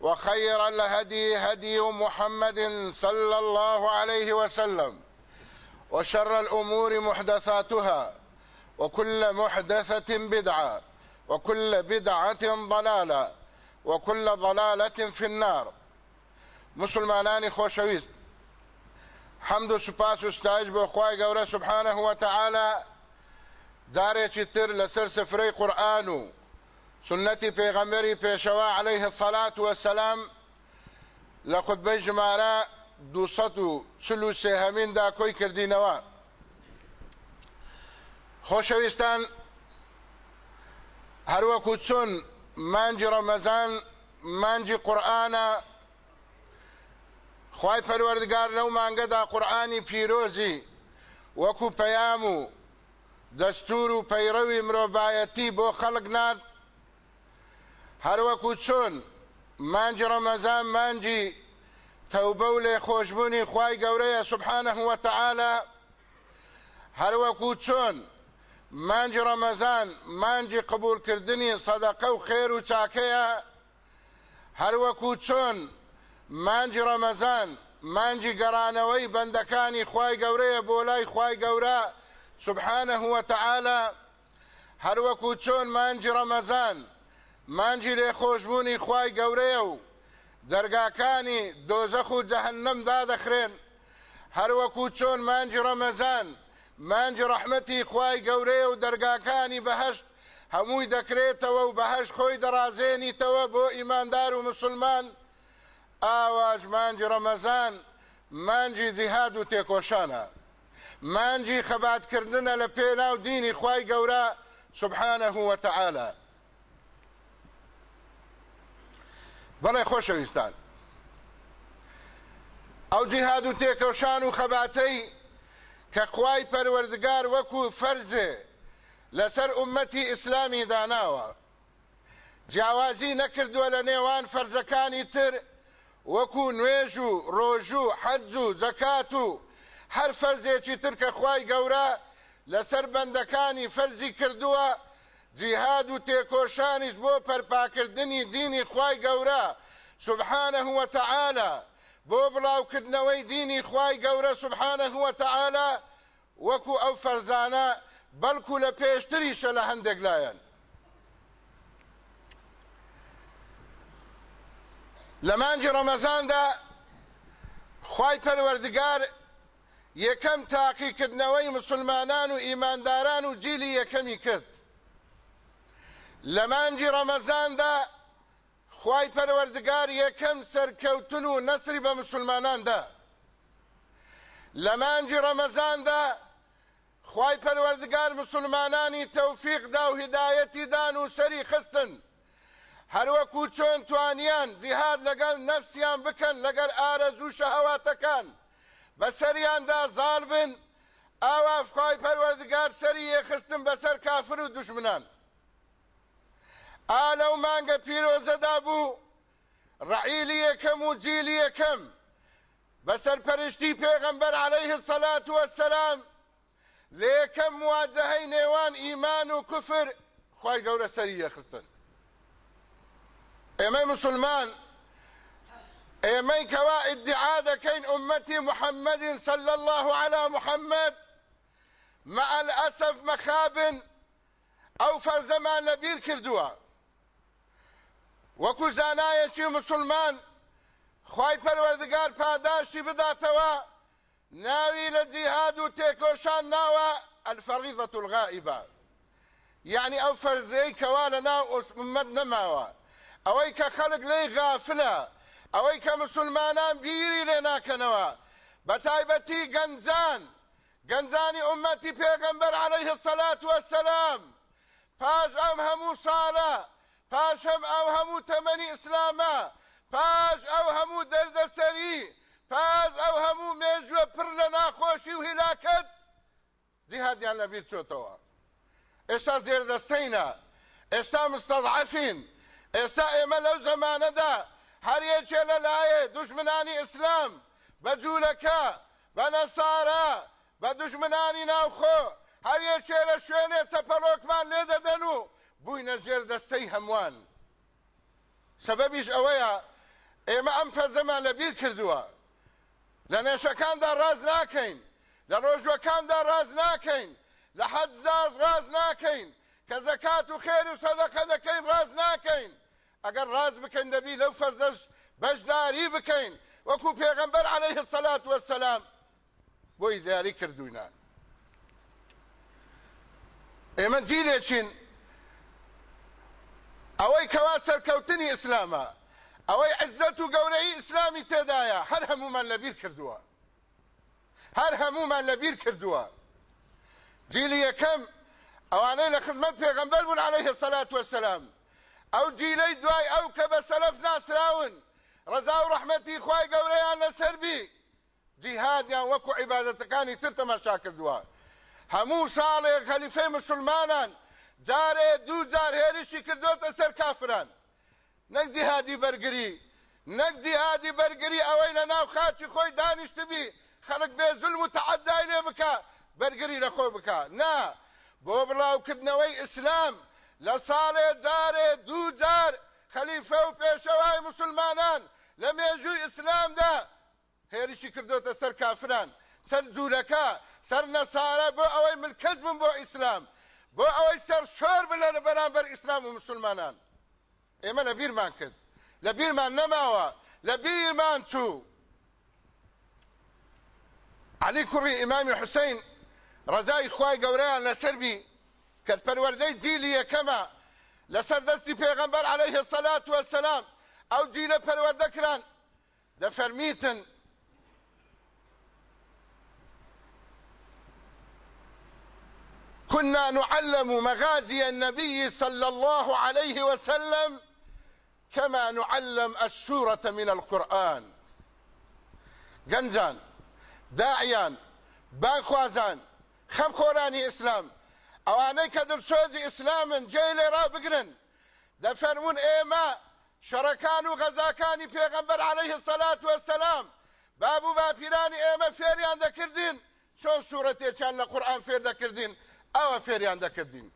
وخير الهدي هدي محمد صلى الله عليه وسلم وشر الأمور محدثاتها وكل محدثة بدعة وكل بدعة ضلالة وكل ضلالة في النار. مسلمانان خوشويست. حمد و سوپاس و ستایش بۆ خی گەورە سبحانە وتەعاالە جارێکی تر لەسەر سفرەی قورآن و پێغەمەری پێشەوە عليه سەلات وەسەسلام لە خودبەی ژمارە چل و سێهەمیندا کۆی کردینەوە خۆشەویستان هەروەکو چۆن مانجی ڕەمەزان مانجی قورآانە خی پەروەردگار لەو مانگەدا قورآانی پیرۆزی وەکو پەیام و دەستور و پەیڕەوی مرۆڤایەتی بۆ خەڵک نات هەروەکو چۆن؟ مانگی ڕەمەزان مانگی تەوبە و لێخۆشبوونی خوای گەورەیە سبحانە وتەعاالە هەروەکو چۆن؟ مانگی ڕەمەزان مانگی قبولکردنی سەدەقە و خێر و چاکەیە. هەروەکو چۆن؟ مانگی ڕەمەزان مانگی گەڕانەوەی بەندەکانی خوای گەورەیە بۆ لای خوای گەورە سبحانه وتعالى هەروەکو چۆن؟ مانجی ڕەمەزان مانجی لێخۆشببوونی خوای گەورەیە و دەرگاکانی دۆزەخ و جەهنەم دادەخرێن. هەروەکو چۆن مانجی ڕەمەزان مانجی ڕەحمەتی خوای گەورەیە و دەرگاکانی بەهشت هەمووی دەکرێتەوە و بەهش خۆی دەڕازێنیتەوە بۆ ئیماندار و مسلمان. ئاواش مانجی ڕەمەزان مانجی جیهاد و تێکۆشانە. مانجی خەباتکردنە لە پێناو دینی خوای گەورە سبحانه وتعالى بەڵێ خۆشەویستان. ئەو جیهاد و تێکەوشان و خەباتەی کە خوای پەروەردگار وەکو فەرزێ لەسەر ئومەتی ئیسلامی داناوە. جیاوازی نەکردووە لە نێوان فەرزەکانی تر وەکو نوێژ و ڕۆژ و حەج و زەکات و هەر فەرزێکی ترکە خوای گەورە لەسەر بەندەکانی فەرزی کردووە جیهاد و تێکۆشانیش بۆ پەرپاکردنی دینی خوای گەورە. سبحانه وتعالى بۆ بڵاوکردنەوەی دینی خوای گەورە سبحانه وتعالى وەکو ئەو فەرزانە بەڵکو لە پێشتریشە لە هەندێک لایەن. لە مانجی ڕەمەزاندا خی پەروەردگار یەکەم تاقیکردنەوەی مسلمانان و ئیمانداران و جیلی یەکەمی کرد. لە مانجی ڕەمەزاندا خی پەروەردگار یەکەم سەرکەوتن و نەسری بە مسلماناندا. لە مانجی ڕەمەزاندا خی پەروەردگار مسلمانانی تەوفیقدا و هدایەتی دان و سەری خستن. هەروەکو چۆن توانیان جیهاد لەگەڵ نەفسیان بکەن لەگەر ئارەزوو شەهەواتەکان بەسەریاندا زار بن ئاوا خی پەروەردگار سەری یەخستن بەسەر کافر و دوشمنان ئا لەو مانگە پیرۆزەدا بوو ڕعیلی یەکەم و جیلی یەکەم بەسەر پەرشتی پێغەمبەر عليه الصلاة والسلام لێکەم مواجهەی نێوان ئیمان و کوفر خی گەورە سەری یەخستن. ئێمە مسلمان ئێمەی کەوا ئیدعا دەکەین ئومەتی محەممەد صلى الله على محمد مع الأسف مخابن ئەو فەرزەمان لەبیر کردووە. وەکو زانایەکی مسلمان خی پەروەردگار پاداشتی بداتەوە ناوی لە جیهاد و تێکۆشان ناوە الفەڕیضەت الغائبە یعنی ئەو فەرزەی کەوا لە ناو ئۆسممەد نەماوە. ئەوەی کە خەڵک لی غافلە ئەوەی کە مسلمانان بیری لێ ناکەنەوە. بە تایبەتی گەنجان گەنجانی ئومەتی پێغەمبەر عليه الصلاة والسلام پاش ئەم هەموو ساڵە پاشەم ئەو هەموو تەمەنی ئیسلامە. پاش ئەو هەموو دەردەسەری. پاش ئەو هەموو مێژوە پڕ لە ناخۆشی و هیلاکەت. جیهادیان لەبیر چۆتەوە. ئێستا زێردەستەینە ئێستا مستەضعفین. ئێستا ئێمە لەو زەمانەدا هەر یەکێ لە لایە دوژمنانی ئیسلام. بە جوولەکە بە نەسارە بە دوژمنانی ناوخۆ. هەر یەکێ لە شوێنێ چەپەڵۆکمان لێ دەدەن و بووینە ژێر دەستەی هەمووان سەبەبیش ئەوەیە ئێمە ئەم فەرزەمان لەبیر کردووە لە نێشەکاندا ڕاز ناکەین لە ڕۆژوەکاندا ڕاز ناکەین لە حەجزار ڕاز ناکەین کە زەکات و خێر و سەدەقە دەکەین ڕاز ناکەین ئەگەر ڕاز بکەین دەبی لەو فەرزەش بەشداری بکەین. وەکو پێغەمبەر عليه الصلاة والسلام بۆی دیاری کردوینان ئێمە جیلێکین ئەوەی کەوا سەرکەوتنی ئیسلامە ئەوەی عزت و گەورەی ئیسلامی تێدایە هەر هەمومان لەبیر کردووە هەر هەمومان لەبیر کردووە جیلی یەکەم ئەوانەی لە خزمەت پێغەمبەر بوون عليه الصلاة والسلام. ئەو جیلەی دوای ئەو کە بە سەلەف ناسراون ڕەزا و ڕەحمەتی خوای گەورەیان لەسەر بی جیهادیان وەکو عیبادەتەکانی تر تەماشا کردووە هەموو ساڵێک خەلیفەی جارێ دوو جار هێرشی کردوتە سەر کافران. نەک جیهادی بەرگری نەک جیهادی بەرگری ئەوەی لە ناو خاچی خۆی دانیشتبی خەڵک بێ زلم و تەعەدای لێ بکە بەرگری لە خۆی بکە. نا بۆ بڵاوکردنەوەی ئیسلام لە ساڵێ جارێ دوو جار خەلیفە و پێشەوای مسلمانان لە مێژووی ئیسلامدا هێرشی کردوتە سەر کافران. سەر جوولەکە سەر نەسارە بۆ ئەوەی ملکەت بن بۆ ئیسلام. بۆ ئەوەی سەر شۆر بلە لە بەرامبەر ئیسلام و مسلمانان. ئێمە لە بیرمان کرد. لە بیرمان نەماوە. لە بیرمان چوو. علی کوڕی ئیمامی حوسین ڕزای خوای گەورەیان لەسەر بی کە پەروەردەی جیلی یەکەمە. لەسەر دەستی پێغەمبەر عليه الصلاة والسلام ئەو جیلە پەروەردە کران دەفەرمیتن كنا نعلم مغازي النبي صلى الله عليه وسلم كما نعلم السورة من القرآن. گەنجان داعیان بانخوازان خەمخۆرانی ئیسلام ئەوانەی کە دڵسۆزی ئیسلامن جێ لێ ڕابگرن دەفەرمونون ئێمە شەڕەکان و عليه الصلاة والسلام. بابوو باپیرانی ئێمە فێریان دەکردین چۆن سوورەتێکیان لە قورآن فێر دەکردین ئەوە فێریان دەکردین.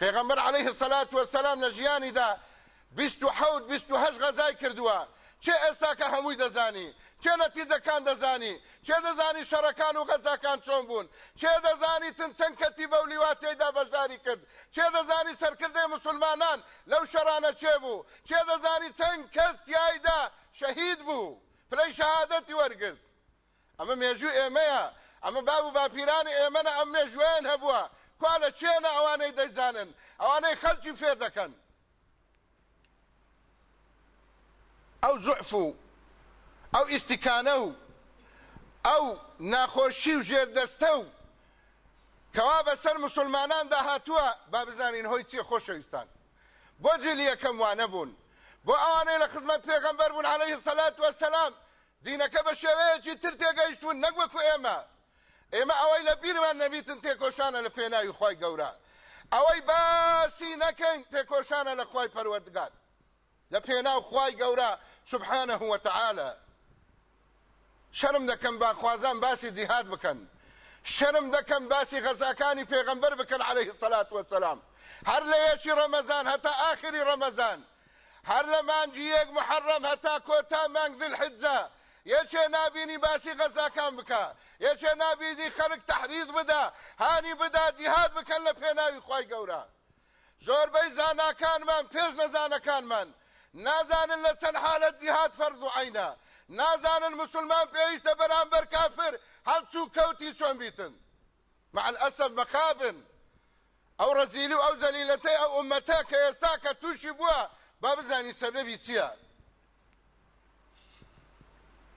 پێغەمبەر عليه الصلاة والسلام لە ژیانیدا بیست و حەوت بیست و هەشت غەزای کردووە. چێ ئێستا کە هەمووی دەزانی؟ چێ نەتیجەکان دەزانی؟ چێ دەزانی شەڕەکان و غەزاکان چۆن بوون؟ چێ دەزانی تن چەند کەتی بە ولیوا تێدا بەشداری کرد؟ چێ دەزانی سەرکردەی مسلمانان لەو شەرانە چێ بوو؟ چێ دەزانی چەند کەس تیایدا شەهید بوو؟ پلەی شەهادەتی وەرگرت. ئەمە مێژوو ئێمەیە. ئەمە باب و باپیرانی ئێمەە ئەم مێژوێن هەبووە. کوا لە چێنە ئەوانەی دەیزانن؟ ئەوانەی خەلکی فێر دەکەن. ئەو زعف و ئەو ئیسیکانە و ئەو ناخۆشی و ژێردەستە و کەوا بەسەر مسلمانان داهاتووە با بزانین هۆی چیە خۆشەویستان. بۆ جلی یەکەم وانە بوون. بۆ ئەوانەی لە خزمەت پێغەمبەر بوون عليه سەلات وەسەلام دینەکە بە شێوەیەکی تر تێگەیشتون نەگوەکو ئێمە. ئێمە ئەوەی لە بیرمان نەبیتن تێکۆشانە لە پێناوی خی گەورە ئەوەی باسی نەکەین تێکۆشانە لە خی پەروەردگار. لە پێناو خی گەورە سبحانه وتعالى شەرم دەکەم با خوازان باسی جیهاد بکەن. شەرم دەکەم باسی غەزاکانی پێغەمبەر بکەن عليه الصلاة والسلام هەر لە یەکی ڕەمەزان هەتا ئاخری ڕەمەزان. هەر لە مانجی یەک محەڕەم هەتا کۆتا مانگ دل یەکێ نبینی باسی غەزاکان بکە یەکێ نبینی خەڵک تحرید بدا هانی بدا جیهاد بکەن لە پێناوی خی گەورە زۆربەی زاناکانمان پێش نەزانەکانمان نازانن لە چەند حالت جیهاد فەرز و عینە. نازانن مسلمان پێویستە بەرامبەر کافر هەڵچوو کەوتی چۆن بیتن. مع الأسف مخابن. ئەو ڕەزیلی و ئەو زەلیلەتەی ئەو ئومەتە کە ئێستا کە تووشی بووە با بزانی سەبەبی چییە؟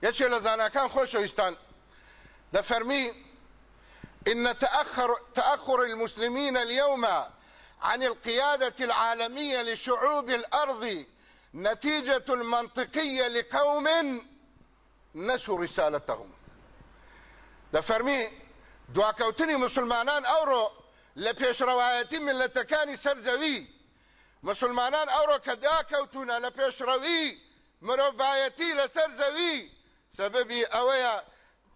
یەکێ لە زاناکان خۆشەویستان دەفەرمی إن تأخر, تأخر المسلمين اليوم عن القيادة العالمية لشعوب الأرض نتيجة المنطقية لقوم نسوا رسالتهم. دەفەرمی دواکەوتنی مسلمانان ئەوڕۆ لە پێشڕەوایەتی ملەتەکانی سەرزەوی مسلمانان ئەوڕۆ کە داکەوتونە لە پێشڕەوی مرۆڤایەتی لەسەر زەوی سەبەبی ئەوەیە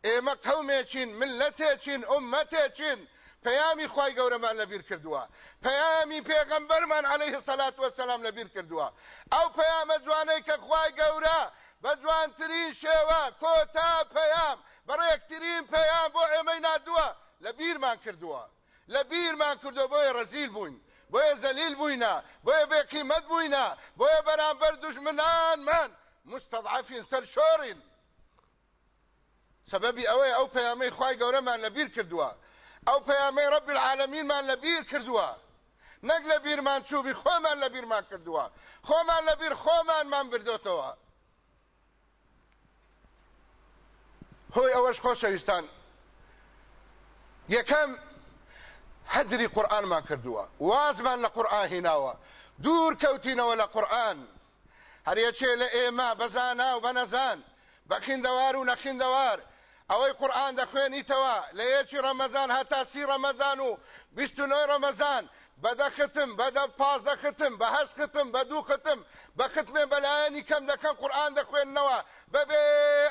ئێمە قەومێکین ملەتێکین ئومەتێکین. پەیامی خی گەورەمان لەبیر کردووە. پەیامی پێغەمبەرمان عليه سەلات وەسەلام لەبیر کردووە. ئەو پەیامە جوانەی کە خی گەورە بە جوانترین شێوە کۆتا پەیام بەڕێکترین پەیام بۆ ئێمەی نردووە لە بیرمان کردووە. لە بیرمان کردو بۆیە ڕزیل بووین. بۆیە زەلیل بووینە بۆیە بێقیمەت بووینە بۆیە بەرامبەر دوژمنانمان مستەضعفین سەر شۆڕین. سببی ئەوەیە ئەو پەیامەی خی گەورەمان لەبیر کردووە ئەو پەیامەی ڕب العالمینمان لەبیر کردووە نەک لە بیرمان چوبی خۆمان لە بیرمان کردووە خۆمان لە بیر خۆمانمان بردوتەوە هۆی ئەوەش خۆشەویستان یەکەم حەزری قورآنمان کردووە وازمان لە قورآن هیناوە دوور کەوتینەوە لە قورآن هەرەکێ لە ئێمە بەزانا و بەنەزان بەخیندەوار و نەخیندەوار ئەوەی قورآن دەخوێنیتەوە. لە یەکی ڕەمەزان هەتا سی ڕەمەزان و بیست و نۆی ڕەمەزان بەدە ختم بەدە پازدە ختم بە هەست ختم بە دوو ختم بە ختمێ بەلایەنی کەم دەکەن قورآن دەخوێننەوە. بەبێ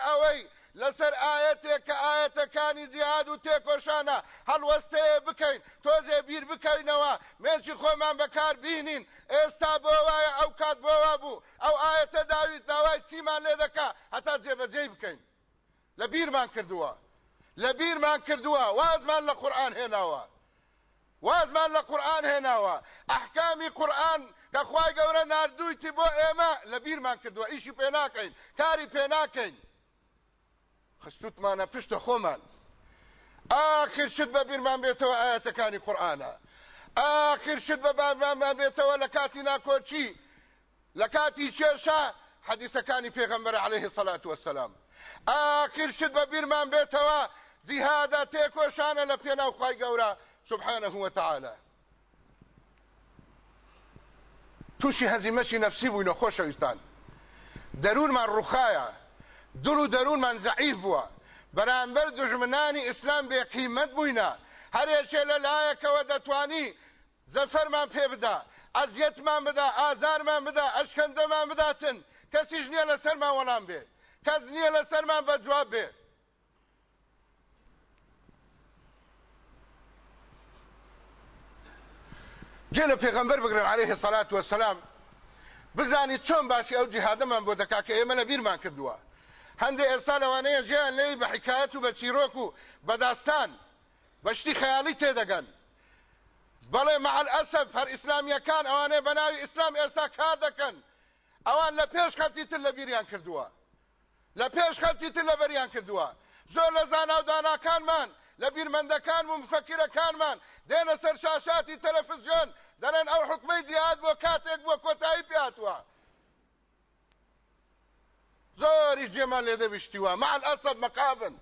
ئەوەی لەسەر ئاەتێک کە ئاەتەکانی جیاد و تێکۆشانە هەڵوەستەیە بکەین تۆزێ بیر بکەینەوە. مێنچی خۆمان بەکار بینین ئێستا بۆ وایە ئەو کات بۆوا بوو. ئەو ئاەتە داویت داوای چیمان لێ دەکا هەتا جێبەجێ بکەین. لە بیرمان کردووە لە بیرمان کردووە وازمان لە قورآن هێناوە وازمان لە قورآن هێناوە ئەحکامی قورآن کەخوای گەورە نردوویتی بۆ ئێمە لە بیرمان کردووە ئیشی پێ ناکەین کاری پێ ناکەین خستوتمانە پشتە خۆمان ئاخر شت بە بیرمان بێتەوە ئاەتەکانی قورآانە ئاخر شت بە بابمان بێتەوە لە کاتی ناکۆچی لە کاتی کێشە حەدیسەکانی پێغەمبەر عليه سەلات وسلام ئاخر شت بە بیرمان بێتەوە جیهادا تێکۆشانە لە پێناو خی گەورە. سبحانه وتعالى. تووشی هەزیمەشی نەفسی بووینە خۆشەویستان. دەرونمان ڕوخایە. دڵ و دەروونمان زعیف بووە. بەرامبەر دژمنانی ئیسلام بێ قیمەت بووینە. هەرێکێ لە لایەکەوە دەتوانی زەفەرمان پێ بدا. ئەزیەتمان بدا ئازارمان بدا ئەشکەندەمان بداتن. کەسیش نییە لەسەرمان وەڵام بێ. کەس نییە لەسەرمان بە جواب بێ. جێ لە پێغەمبەر بگرن عليه سەلات وسلام بزانی چۆن باسی ئەو جیهادەمان بۆ دەکا کە ئێمە لە بیرمان کردووە. هەندێک ئێستا لەوانەیە ژیان لێی بە حکایەت و بە چیرۆک و بەداستان بەشتی خەیاڵی تێدەگەن. بەڵێ مەعل ئەسەب هەر ئیسلامیەکان ئەوانەیە بە ناوی ئیسلام ئێستا کار دەکەن. ئەوان لە پێش خەڵکی تر لە بیریان کردووە. لە پێش خەڵکی تر لە بەریان کردووە. زۆر لە زانا و داناکانمان لە بیرمەندەکان و مفەکیرەکانمان دێنە سەر شاشاتی تەلەفزیۆن دەڵێن ئەو حکمەی جیهاد بۆ کاتێک بۆ کۆتایی پێاتوە زۆریش جێمان لێ دەبیشتیوە. مع الأسف مەقابن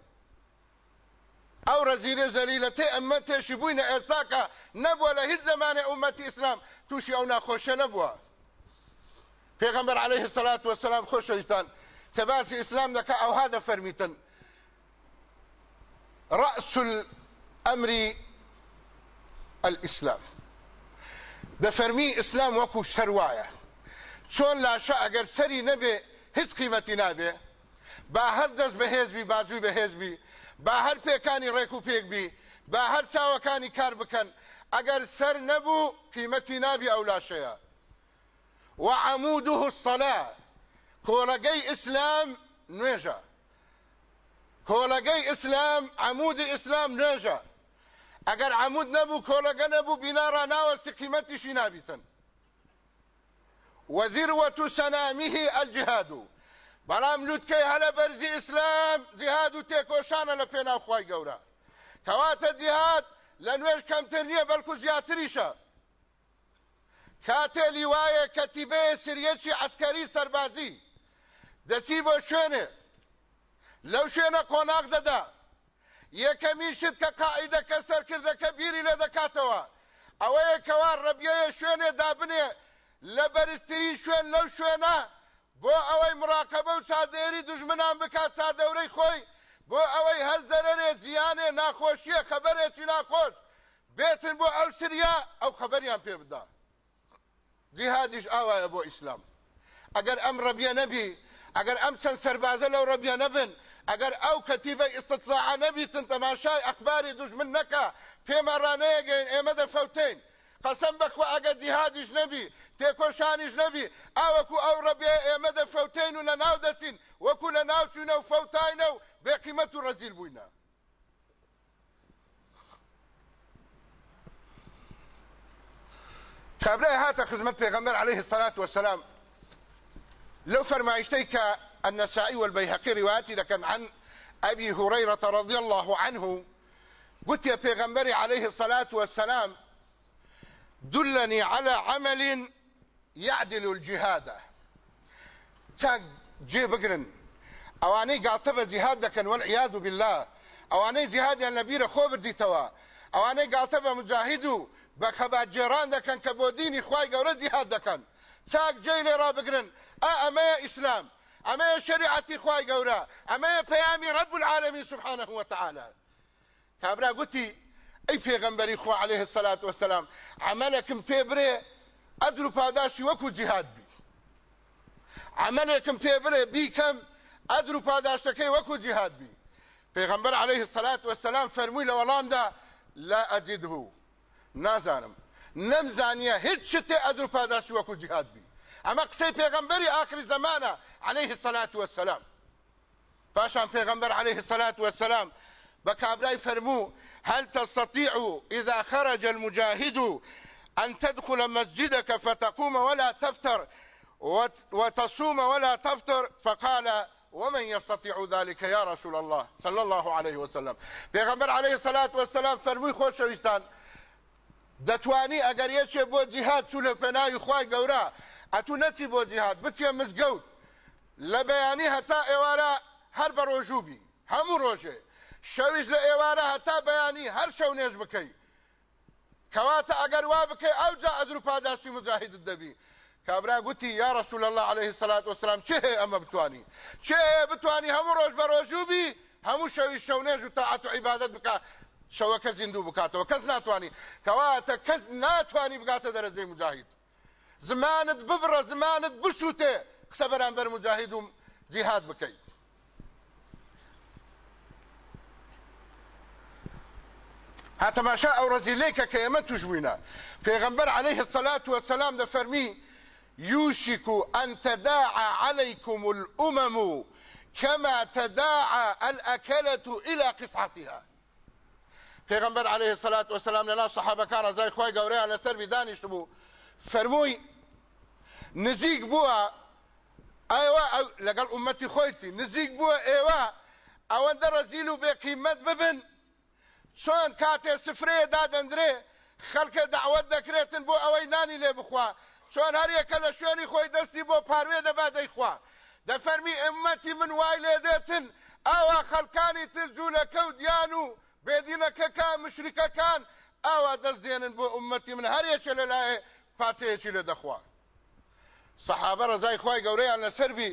ئەو ڕەزیرە زەلیلەتەی ئەمە تێشی بووینە ئێستاکە نەبووە لە هیچ زمانی ئومەتی ئیسلام تووشی ئەو ناخۆشە نەبووە. پێغەمبەر عليه الصلاة والسلام خۆشەویستان. تباسی ئیسلام دەکە ئەوها دەفەرمیتن رأس الأمر الإسلام. دەفەرمی ئیسلام وەکو سەروایە چۆن لاشە ئەگەر سەری نەبێ هیچ قیمەتی نابێ با هەر دەست بەهێزبی بازووی بەهێزبی با هەر پێکانی ڕێک و پێکبی با هەر چاوەکانی کار بکەن ئەگەر سەر نەبوو قیمەتی نابی ئەو لاشەیە وعموده الصلاة. کۆلەگەی ئیسلام نوێژە کۆلەگەی ئیسلام عمودی ئیسلام نوێژە ئەگەر عمود نەبوو کۆلەگە نەبوو بیناڕ ناوەستی قیمەتیشی نابیتن وذروة سنامه الجهاد. بەڵام لوتکەی هەلە بەرزی ئیسلام جیهاد و تێکۆشانە لە پێناو خی گەورە کەواتە جیهاد لە نوێژ کەمتر نییە بەڵکو زیاتریشە کاتێ لیوایە کەتیبەیە سریەکی عسکەری سەربازی دەچی بۆ شوێنێ. لەو شوێنە قۆناغ دەدا. یەکەمی شت کە قاعیدەکە سەرکردەکە بیری لێ دەکاتەوە. ئەوەیە کەوا ڕەبیەیە شوێنێ دابنێ. لە بەرزترین شوێن لەو شوێنە بۆ ئەوەی مراقبە و چاردێری دژمنان بکات چاردەورەی خۆی بۆ ئەوەی هەر زەرەرێ زیانێ ناخۆشیە خەبەرێکی ناخۆش بێتن بۆ ئەو سریا ئەو خەبەریان پێ بدا. جیهادیش ئاوایە بۆ ئیسلام. ئەگەر ئەم ڕەبیە نەبی ئەگەر ئەم چەند سەربازە لەو ڕەبیە نەبن ئەگەر ئەو کەتیبە ئستطلاع نەبیتن تەماشای ئەخباری دژمن نەکە پێمە ڕانەیەگەین ئێمە دەفەوتین قەسەم بەخوا ئەگە جیهادیش نەبی تێکۆشانیش نەبی ئاوەکو ئەو ڕەبێ ئێمە دەفەوتین و لە ناو دەچین وەکو لە ناوچوونە و فەوتاینە و بێقیمەت و ڕەزیل بووینە کابرای هاتە خزمەت پێغەمبەر عليه الصلاة والسلام. لو فرمايشتيك النسائي والبيهقي رواتي لكن عن أبي هريرة رضي الله عنه قلت يا پیغمبر عليه الصلاة والسلام دلني على عمل يعدل الجهاد. تاق جي بقرن أواني قاطبة جهاد دكن والعياذ بالله أواني جهاد النبي خبر دي توا أواني قاطبة مجاهدو بخبات جيران دكن كبوديني خواي قورا جهاد دكن تاق جي لي را بقرن اما إسلام. اما شريعتي خواي قورا. اما بيامي رب العالمين سبحانه وتعالى. كابرا قلتي ئەی پێغەمبەری خۆ عليه الصلاة والسلام عملكم پێ برێ ئەدر و پاداشی وەکو جیهاد بی عملێکم پێ برێ بیکەم ئەدر و پاداشتەکەی وەکو جیهاد بی پێغەمبەر عليه الصلاة والسلام فەرمووی لە وەڵامدا لا ئەجیده نازانم. نەمزانیە هیچ شتێ ئەدر و پاداشی وەکو جیهاد بی ئەمە قسەی پێغەمبەری آخری زمانە عليه الصلاة والسلام. پاشان پێغەمبەر عليه الصلاة والسلام بكابراي فرمو هل تستطيع إذا خرج المجاهد أن تدخل مسجدك فتقوم ولا تفتر؟ وتصوم ولا تفطر فقال ومن يستطيع ذلك يا رسول الله؟ صلى الله عليه وسلم. پیغمبر عليه الصلاة والسلام فرموی خوشویستان دەتوانی ئەگەر یەکێ بۆ جیهات چوو لە پێناوی خی گەورە ئەتو نەچی بۆ جیهات بچێ مزگەوت. لە بەیانی هەتا ئێوارە هەر بە ڕۆژوبی هەموو ڕۆژێ. شەویش لە ئێوارە هەتا بەیانی هەر شەو نێژ بکەی. کەواتە ئەگەر وا بکەی ئەو جا ئەدر و پاداشتی مجاهدت دەبی. کابرا گوتی یا رسول الله عليه الصلاة والسلام چه ئەمە بتوانی؟ چه هەیە بتوانی هەموو ڕۆژ بە ڕۆژوبی هەموو شەوی شەونێژ و تاعات و عیبادت بکە. شەوەکە زیندوو بکاتەوە. کەس ناتوانانی کەواتە کەس ناتوانانی بگاتە دەرەجەی مجاهید زمانت ببڕە زمانت بسووتێ. قسە بەرامبەر مجاهید و جیهاد بکەیت. هاتماشا أو رزيليك كيما تجوينا پیغمبر عليه الصلاة والسلام ده فرمي يوشك أن تداعى عليكم الأمم كما تداعى الأكلة إلى قصعتها پیغمبر عليه الصلاة والسلام لنا صحابة كان زي خوي قوري على سر بدانش تبو فرموي نزيق بوا ايوا لقال امتي خويتي نزيق بوا ايوا أو اندر رزيلو بقيمت ببن. چۆن کاتێ سفرەیە دادەندرێ خەڵکە داوت دەکرێتن بۆ ئەوەی نانی لێ بخوا. چۆن هەریەکە لە شوێنی خۆی دەستی بۆ پاروێ دەبا دەیخوا. دەفەرمی ئەمەتی من وای لێ دێتن ئاوا خەڵکانی تر جوو لە کەوت دیان و بێدینەکەکان مشریکەکان ئاوا دەست دێنن بۆ ئومەتی من هەرێکە لە لایە پاچەیەکی لێ دەخوا صحابە ڕزای خی گەورەیان لەسەربی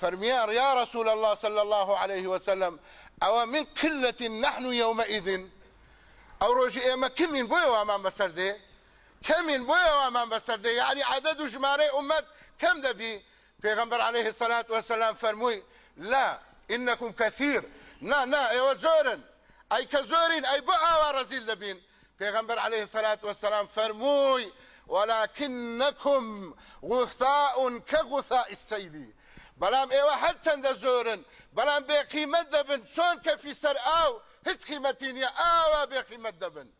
فرميار يا رسول الله صلى الله عليه وسلم أو من قلة نحن يومئذ أو روجي إما كمين بوي وأمام بسردي كمين بوي وأمام بسردي يعني عدد جماري أمت كم دبي پیغمبر عليه الصلاة والسلام فرموي لا إنكم كثير نا نا أي كزورين أي بقى ورزيل دبين پیغمبر عليه الصلاة والسلام فرموي ولكنكم غثاء كغثاء السيل. بلام أيوه حتى زورن بلام بقيمة دبن. شون كفي سر آو هيت قيمتين يا اوا بقيمة دبن.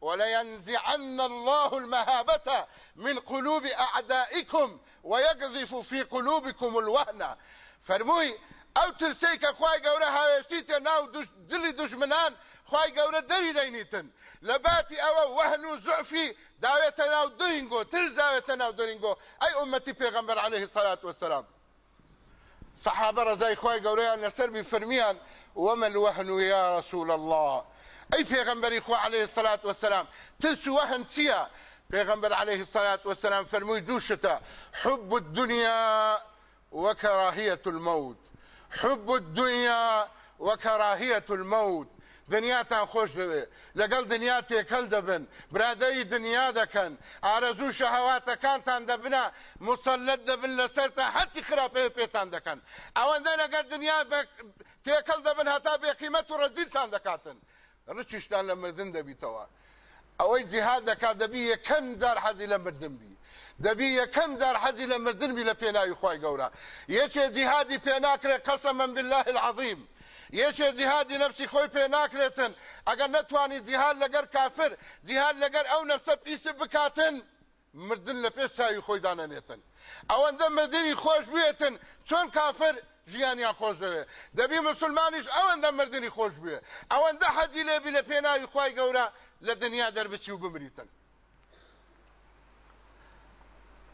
ولينزعن الله المهابة من قلوب أعدائكم ويقذف في قلوبكم الوهن. فرموي أو ترسی که خوای گەورە هاوێشتیتە ناو دلی دژمنان خوای گەورە دەری دەینیتن لە باتی ئەوە وەهن و زعفی داوێتە ناو دەینگۆ ترس داوێتە ناو دەرینگۆ ئەی ئومەتی پێغەمبەر عليه الصلاة والسلام صحابة رزاي خوای گەورەیان لەسەر بی فرمیان وما الوهن يا رسول الله أي پیغمبر خو عليه الصلاة والسلام ترس وهن چیە پیغمبر عليه الصلاة والسلام فرموي دوشتا حب الدنيا وكراهية الموت حب الدنيا وكراهية الموت. دنیاتان خۆش دەوێ لەگەڵ دنیا تێکەل دەبن برادەی دنیا دەکەن. ئارەزوو شەهەواتەکانتان دەبنا مسلت دەبن لەسەر تا هەرچی خراپێ پێتان دەکەن. ئەوەندە لەگەر دنیا تێکەل دەبن هەتا بێقیمەت و ڕەزیلتان دەکاتن. ڕچیشتان لە مردن دەبیتەوە. ئەوەی جیهاد دەکات دەبی یەکەم جار حەزی لە مردن بی. دەبی یەکەم جار حەزی لە مردنبی لە پێناوی خی گەورە. یەکێ جیهادی پێ ناکرێت قەسە من بالله العظیم. یەکێ جیهادی نفسی خۆی پێ ناکرێتن ئەگەر نتوانی جیهاد لەگەر کافر جیهاد لەگەر ئەو نفسە پیسە بکاتن مردن لە پێش چاوی خۆی دانەنێتن. ئەوەندە مردنی خۆش بێتن چۆن کافر ژیانیان خۆش دەوێ. دەبی مسلمانیش ئەوەندە مردنی خۆش بێ ئەوەندە حەجی لێبی لە پێناوی خی گەورە لە دنیا دەربچی و بمریتن.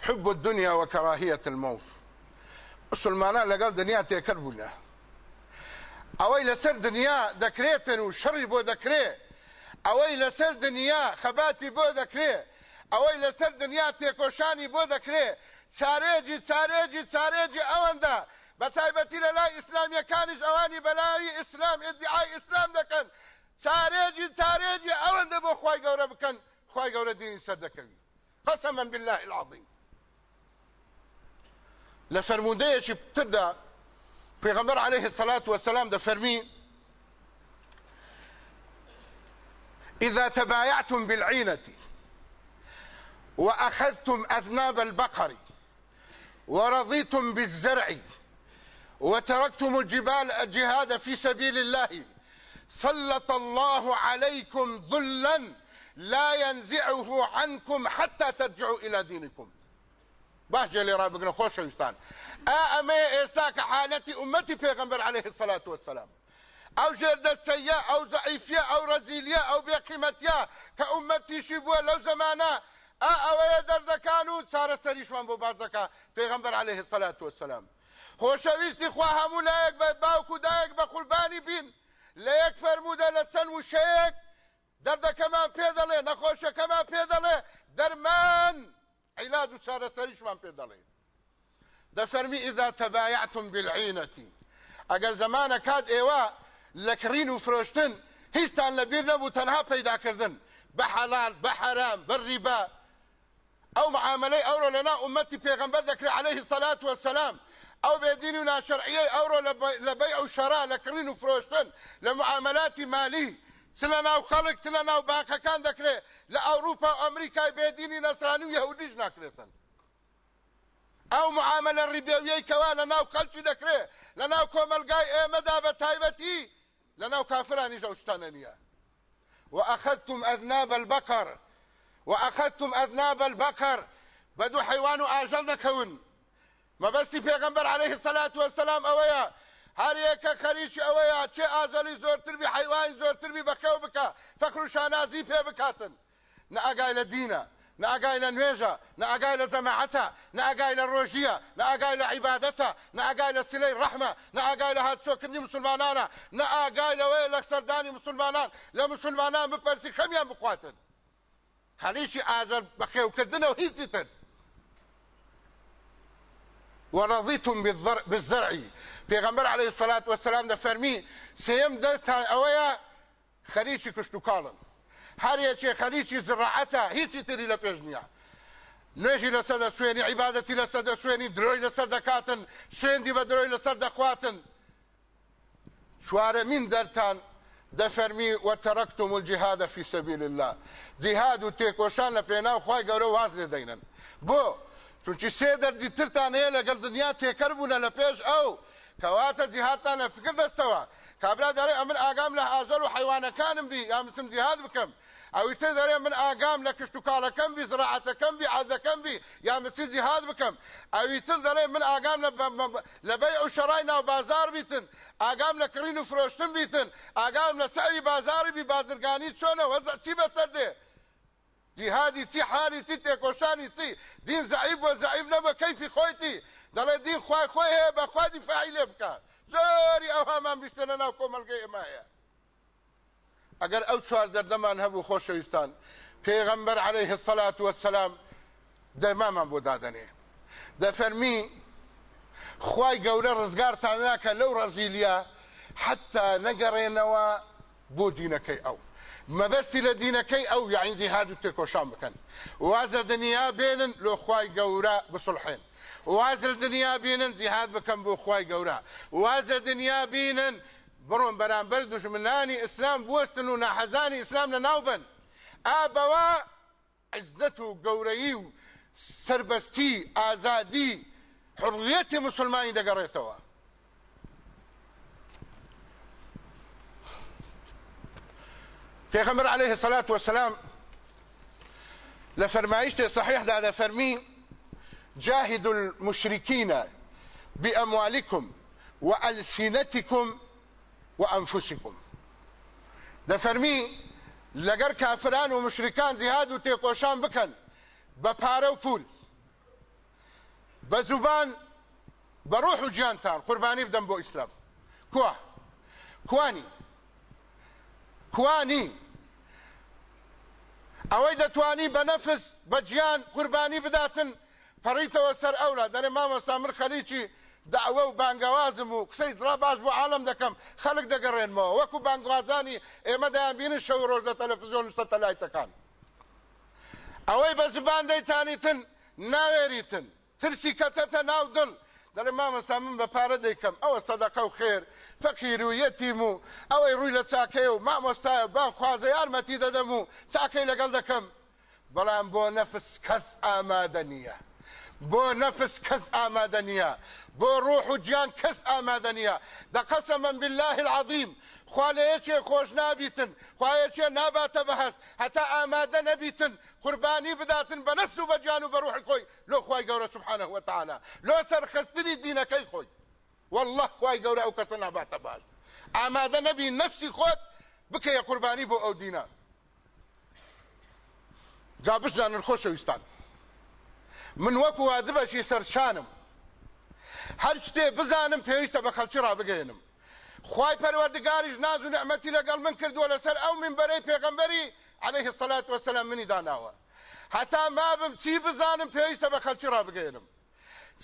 حب الدنيا وكراهية الموت. مسلمانان لەگەڵ دنیا تێکرد بوونە ئەوەی لەسەر دنیا دەکرێتن و شەڕی بۆ دەکرێ ئەوەی لەسەر دنیا خەباتی بۆ دەکرێ ئەوەی لەسەر دنیا تێکۆشانی بۆ دەکرێ چارێجی چارێجی چارێجی ئەوەندە بە تایبەتی لە لای ئیسلامیەکانیش ئەوانی بەلاوی ئیسلام ئدعای ئیسلام دەکەن چارێجی چارێجی ئەوەندە بۆ خی گەورە بکەن خی گەورە دینی قسما بالله العظيم. لفرموديش بتبدا پیغمبر عليه الصلاة والسلام ده فرمي إذا تبايعتم بالعينة وأخذتم أذناب البقر ورضيتم بالزرع وتركتم الجبال الجهاد في سبيل الله سلط الله عليكم ذلا لا ينزعه عنكم حتى ترجعوا إلى دينكم باش جێ ڕا بگرن خۆشەویستان ئا ئەمە ئێستا کە حالەتی ئومەتی پێغمبەر عليه الصلاة والسلام. ئەو ژێر دەستەیە ئەو زعیفە ئەو ڕەزیلیە ئەو بێقیمەتیا کە ئومەتیشی بووە لەو زمانە ئا ئەوەیە دەردەکان و چارەسەریشمان بۆ باز دەکا پێغمبەر عليه الصلاة والسلام. خۆشەویستی خوا هەموو لایەک بە باوکو دایەک بە قوربانی بین. لە یەک فەرموودە لە چەند وشەیەک دەردەکەمان پێ دەڵێ نەخۆشەکەمان پێ دەڵێ دەرمان علاج سارة سريش من بيدلين ده فرمي إذا تبايعتم بالعينة. اگر زمان كاد إيوا لكرين وفروشتن هيستان لبير نبو تنها پیدا کردن. بحلال بحرام بالربا أو معامله اورو لنا امتي پیغمبر ذكر عليه الصلاة والسلام أو بيديننا شرعيه اورو لبيع وشراء لكرين وفروشتن لمعاملات ماليه سلە ناو خەڵک سلە ناو باکەکان دەکرێت لە ئەوروپا و ئەمریکای بێدینی نەسرانی و یهودیش ناکرێتن. ئەو معاملە ڕیبێویەی کەوا لە ناو خەلکی دەکرێت لە ناو کۆمەلگای ئێمەدا بە وأخذتم أذناب البقر وأخذتم أذناب البقر بدو حيوان آجل دكون ما بس في عليه الصلاة والسلام أويا هەر یەکە خەریکی ئەوەیە چێ ئازەلی زۆرتربی حیوان زۆرتربی بەکەو بکە فەخر و شانازی پێ بکاتن. نە ئەگای لە دینە نە ئاگای لە نە ئاگای لە نە ئاگای لە نە ئاگای لە ئاگای لە سلەی ڕەحمە نە ئاگای لە هاتچۆکردنی مسلمانانە نە ئاگای لەوەیە لە سەردانی مسلمانان. لە مسلمانان بپەرسی خەمیان بخواتن. خەلیکی ئاجر بەخێوکردنەوە هیچی تر. ورضيتم بالزرع پیغمبر عليه الصلاة والسلام ده سيم ده اويا خريچي كشتو كالن هر یەکێ خەریکی زراعەتە هیچی تری لە پێش نییە نوێژی لەسەر دە سوێنی عیباەتی لەسەر دە سوێنی درۆی لەسەر دەکاتن شوێندی بە درۆی لەسەر دەخواتن چوارەمین دەرتان دەفەرمی وتەرەکتم الجهاد في سبيل الله جهاد و تێکۆشان لە پێناو خی گەورە واز لێ دەینن بۆ چونکی سێ دەردی ترتان دنیا تێکەر بوونە لە پێش کەواتە جیهاتان لە فکر دەستەوە. کابرا دەڵێ ئەمن ئاگام لە ئازەل و حیوانەکانم بی یا مسم جیهاد بکەم. ئەوی تر دەرێ من ئاگام لە کشت و کاڵەکەم بی زراعەتەکەم بی عادەکەم بی یا مسی جیهاد بکەم. ئەوی تر دەڵێ من ئاگام لە بەی ئەو شەڕای ناو بازار بیتن. ئاگام لە کڕین و فرۆشتن بیتن. ئاگام لە سەوی بازاری بی بازرگانی چۆنە؟ وەزە چی بەسەر دێ؟ جیهادی چی حالی چی تێکۆشانی چی دین زعیب و زعیب نەبە کەیفی خۆیتی دەڵێ دین خوای خۆی هەیە بەخوا دیفاعی لێ بکات زۆری ئەوهامان بیستنە ناو کۆمەلگەی ئێمایە ئەگەر ئەو چوار دەردەمان هەبوو خۆشەویستان پێغەمبەر عليه الصلاة والسلام دەرمامان بۆ دادەنێ دەفەرمی خوای گەورە ڕزگارتان ناکە لەو ڕەزیلیا حتا نەگەڕێنەوە بۆ دینەکەی ئەو مەبەستی لە دینەکەی ئەو یعنی جیهاد و تێکۆشان بکەن. وازە دنیا بێنن لۆ خوای گەورە بسڵحێن. واز لە دنیا بینن جیهاد بکەم بۆ خی گەورە. واز لە دنیا بینن بڕۆن بەرامبەر دوژمنانی ئیسلام بوەستن و ناحەزانی ئیسلام لە ناوبن ئابەوە عزت و گەورەی و سربەستی ئازادی حڕیەتی مسلمانی دەگەڕێتەوە. پێغەمبەر عليه الصلاة والسلام لفرمايشته صحيح ده فرمي جاهدوا المشركين بأموالكم وألسنتكم وأنفسكم ده فرمي لەگەر کافران و مشرکان زیاد و تێکۆشان بکەن بە پارە و پول بە زوبان بە ڕۆح و گیانتان قوربانی بدەم بۆ ئیسلام. کووە؟ کوانی کوانی ئەوەی دەتوانی بە نەفس بە گیان قوربانی بداتن. پەڕیتەوە سەر ئەولا. دەنێ مامۆستا من خەلیکی داوە و بانگوازم و قسەی درا باش بۆ عالم دەکەم. خەڵک دەگەڕێنمەوە. وەکو بانگوازانی ئێمە دەیانبینن شەو ڕۆژ لە تەلەڤزیۆن و سەتەلایتەکان ئەوەی بە زبان دەیتانیتن ناوێریتن. ترسی کەتەتە ناو دڵ. دەڵێ مامەستا من بە پارە دەیکەم. ئەوە سەدەقە و خێر. فەقیر و یەتیم و ئەوەی ڕووی لە چاکەیە و مامۆستایە بان خوازە یارمەتی دەدەم و چاکەی لەگەڵ دەکەم. بەڵام بۆ نەفس کەس ئامادە نییە. بۆ نەفس کەس ئامادە نییە. بۆ ڕۆح و گیان کەس ئامادە نییە. دەقەسەمەن بالله العظیم. خوا لە یەکێ خۆش نابیتن. خوایەکێ ناباتە بەهەر هەتا ئامادە نەبیتن. قوربانی بداتن بە نەفس و بەجان و بە ڕوحی خۆی. لۆ خوای گەورە سبحانه وتعالى لۆ سەرخستنی دینەکەی خۆی. والله خوای گەورە ئەو کەسە ناباتە باش. ئامادە نەبی نەفسی خۆت بکەیە قوربانی بۆ ئەو دینە. جا بزانن خۆشەویستان من وەکو واجبەشی سەرشانم. هەر شتێ بزانم پێویستە بە خەلکی ڕابگەێنم. خی پەروەردگاریش ناز و نعمەتی لەگەڵ من کردووە لەسەر ئەو منبەرەی پێغەمبەری عليه الصلاة والسلام منی داناوە هەتا مابم چی بزانم پێویستە بە خەلکی ڕابگەێنم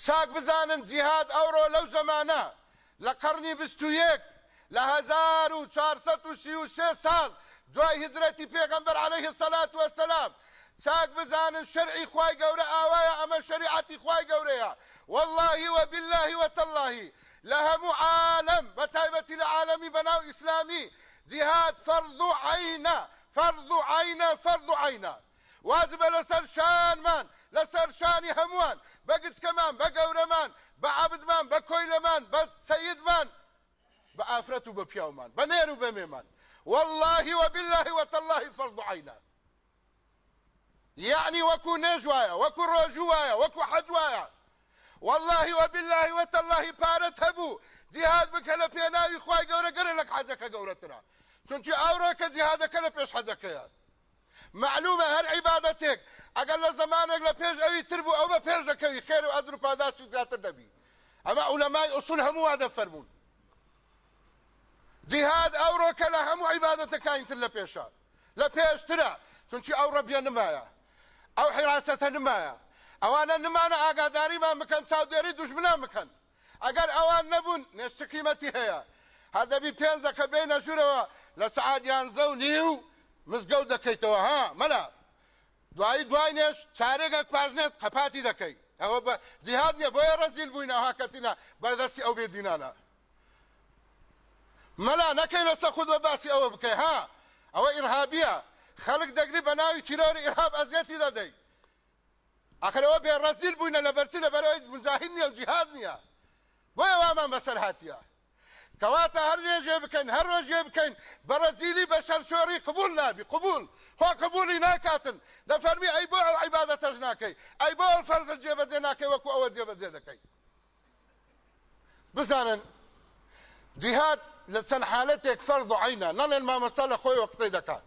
چاک بزانن جیهاد ئەوڕۆ لەو زەمانە لە قەرنی بست و یەک لە هزار و چارسەد و سی و سێ ساڵ دوای هجرەتی پێغەمبەر عليه الصلاة والسلام. چاک بزانن شرعی خوای گەورە ئاوایە ئەمە شریعەتی خوای گەورەیە والله وبالله وتالله لهمو عالم بتايبتي لعالمي بناو إسلامي جهاد فرض عينا فرض عينا فرض عينا واجب لسر شان مان لسر شاني هموان. بقس كمان بقورمان بعبدمان بكويلمان بسيدمان بآفرته ببياومان بنيرو بميمان والله وبالله وتالله فرض عينا يعني وكو نجوايا وكو رجوايا وكو حجوايا والله وبالله وتالله پارەت هەبوو جیهاد بکە لە پێناوی خی گەورە گەرە لە حەجەکە چونکی ئەوڕۆ کە جیهادەکە لە پێش حەجەکەیە معلومە هەر عیبادەتێک ئەگەر لە زمانێک لە پێش ئەوی تر بوو ئەو بە پێش دەکەوی خێر و ئەدر و پاداش و زیاتر دەبی. ئەمە ئولەمای ئوسول هەموو وا دەفەرمونون جیهاد ئەوڕۆکە لە هەموو عیبادەتەکانتر لە پێشە. لە پێشترە چونچی ئەو ڕەبیە نمایە. ئەو حیراسەتە نمایە. ئەوانە نمانە ئاگاداریمان بکەن چاودێری دوژمنان بکەن. ئەگەر ئەوان نەبوون نێشتقیمەتی هەیە. هەردەبی پێنج دەکە بینە ژوورەوە لە سعادیان زە و نیو مزگەوت دەکەیتەوە ها مەلا دوایی دوای نێش چارێگە پاژنێت قەپاتی دەکەی ئەوە بە جیهاد نیە بۆیە ڕەزیل بووینە هاکەتینە بەردەستی ئەو بێدینانە مەلا نەکەی لەسە خود بە باسی ئەوە بکەی ها. ئەوە ئیرهابیە خەڵک دەگری بە ناوی تیرۆری ئیرهاب ئەزیەتی دەدەی ئەخرەوە بێ ڕەزیل بووینە لە بەرچی لە بەرەوەی و جیهاد نییە بۆیە وامان بەسەر نێژێ بکەین هەر ڕۆژێ بکەین بەڕەزیلی بە شەرشۆری قبول نابی قبول. قبولی ناکاتن دەفەرمی ئەی بۆ ئەو عیبادەتەش ناکەی ئەی بۆ ئەو فەرزە جێبەجێ ناکەی وەکو ئەوە جێبەجێ دەکەی بزانن جهاد لە چەند حالەتێک فەرض عینە نەڵێن مامەستا لە خۆی وەقتەی دەکات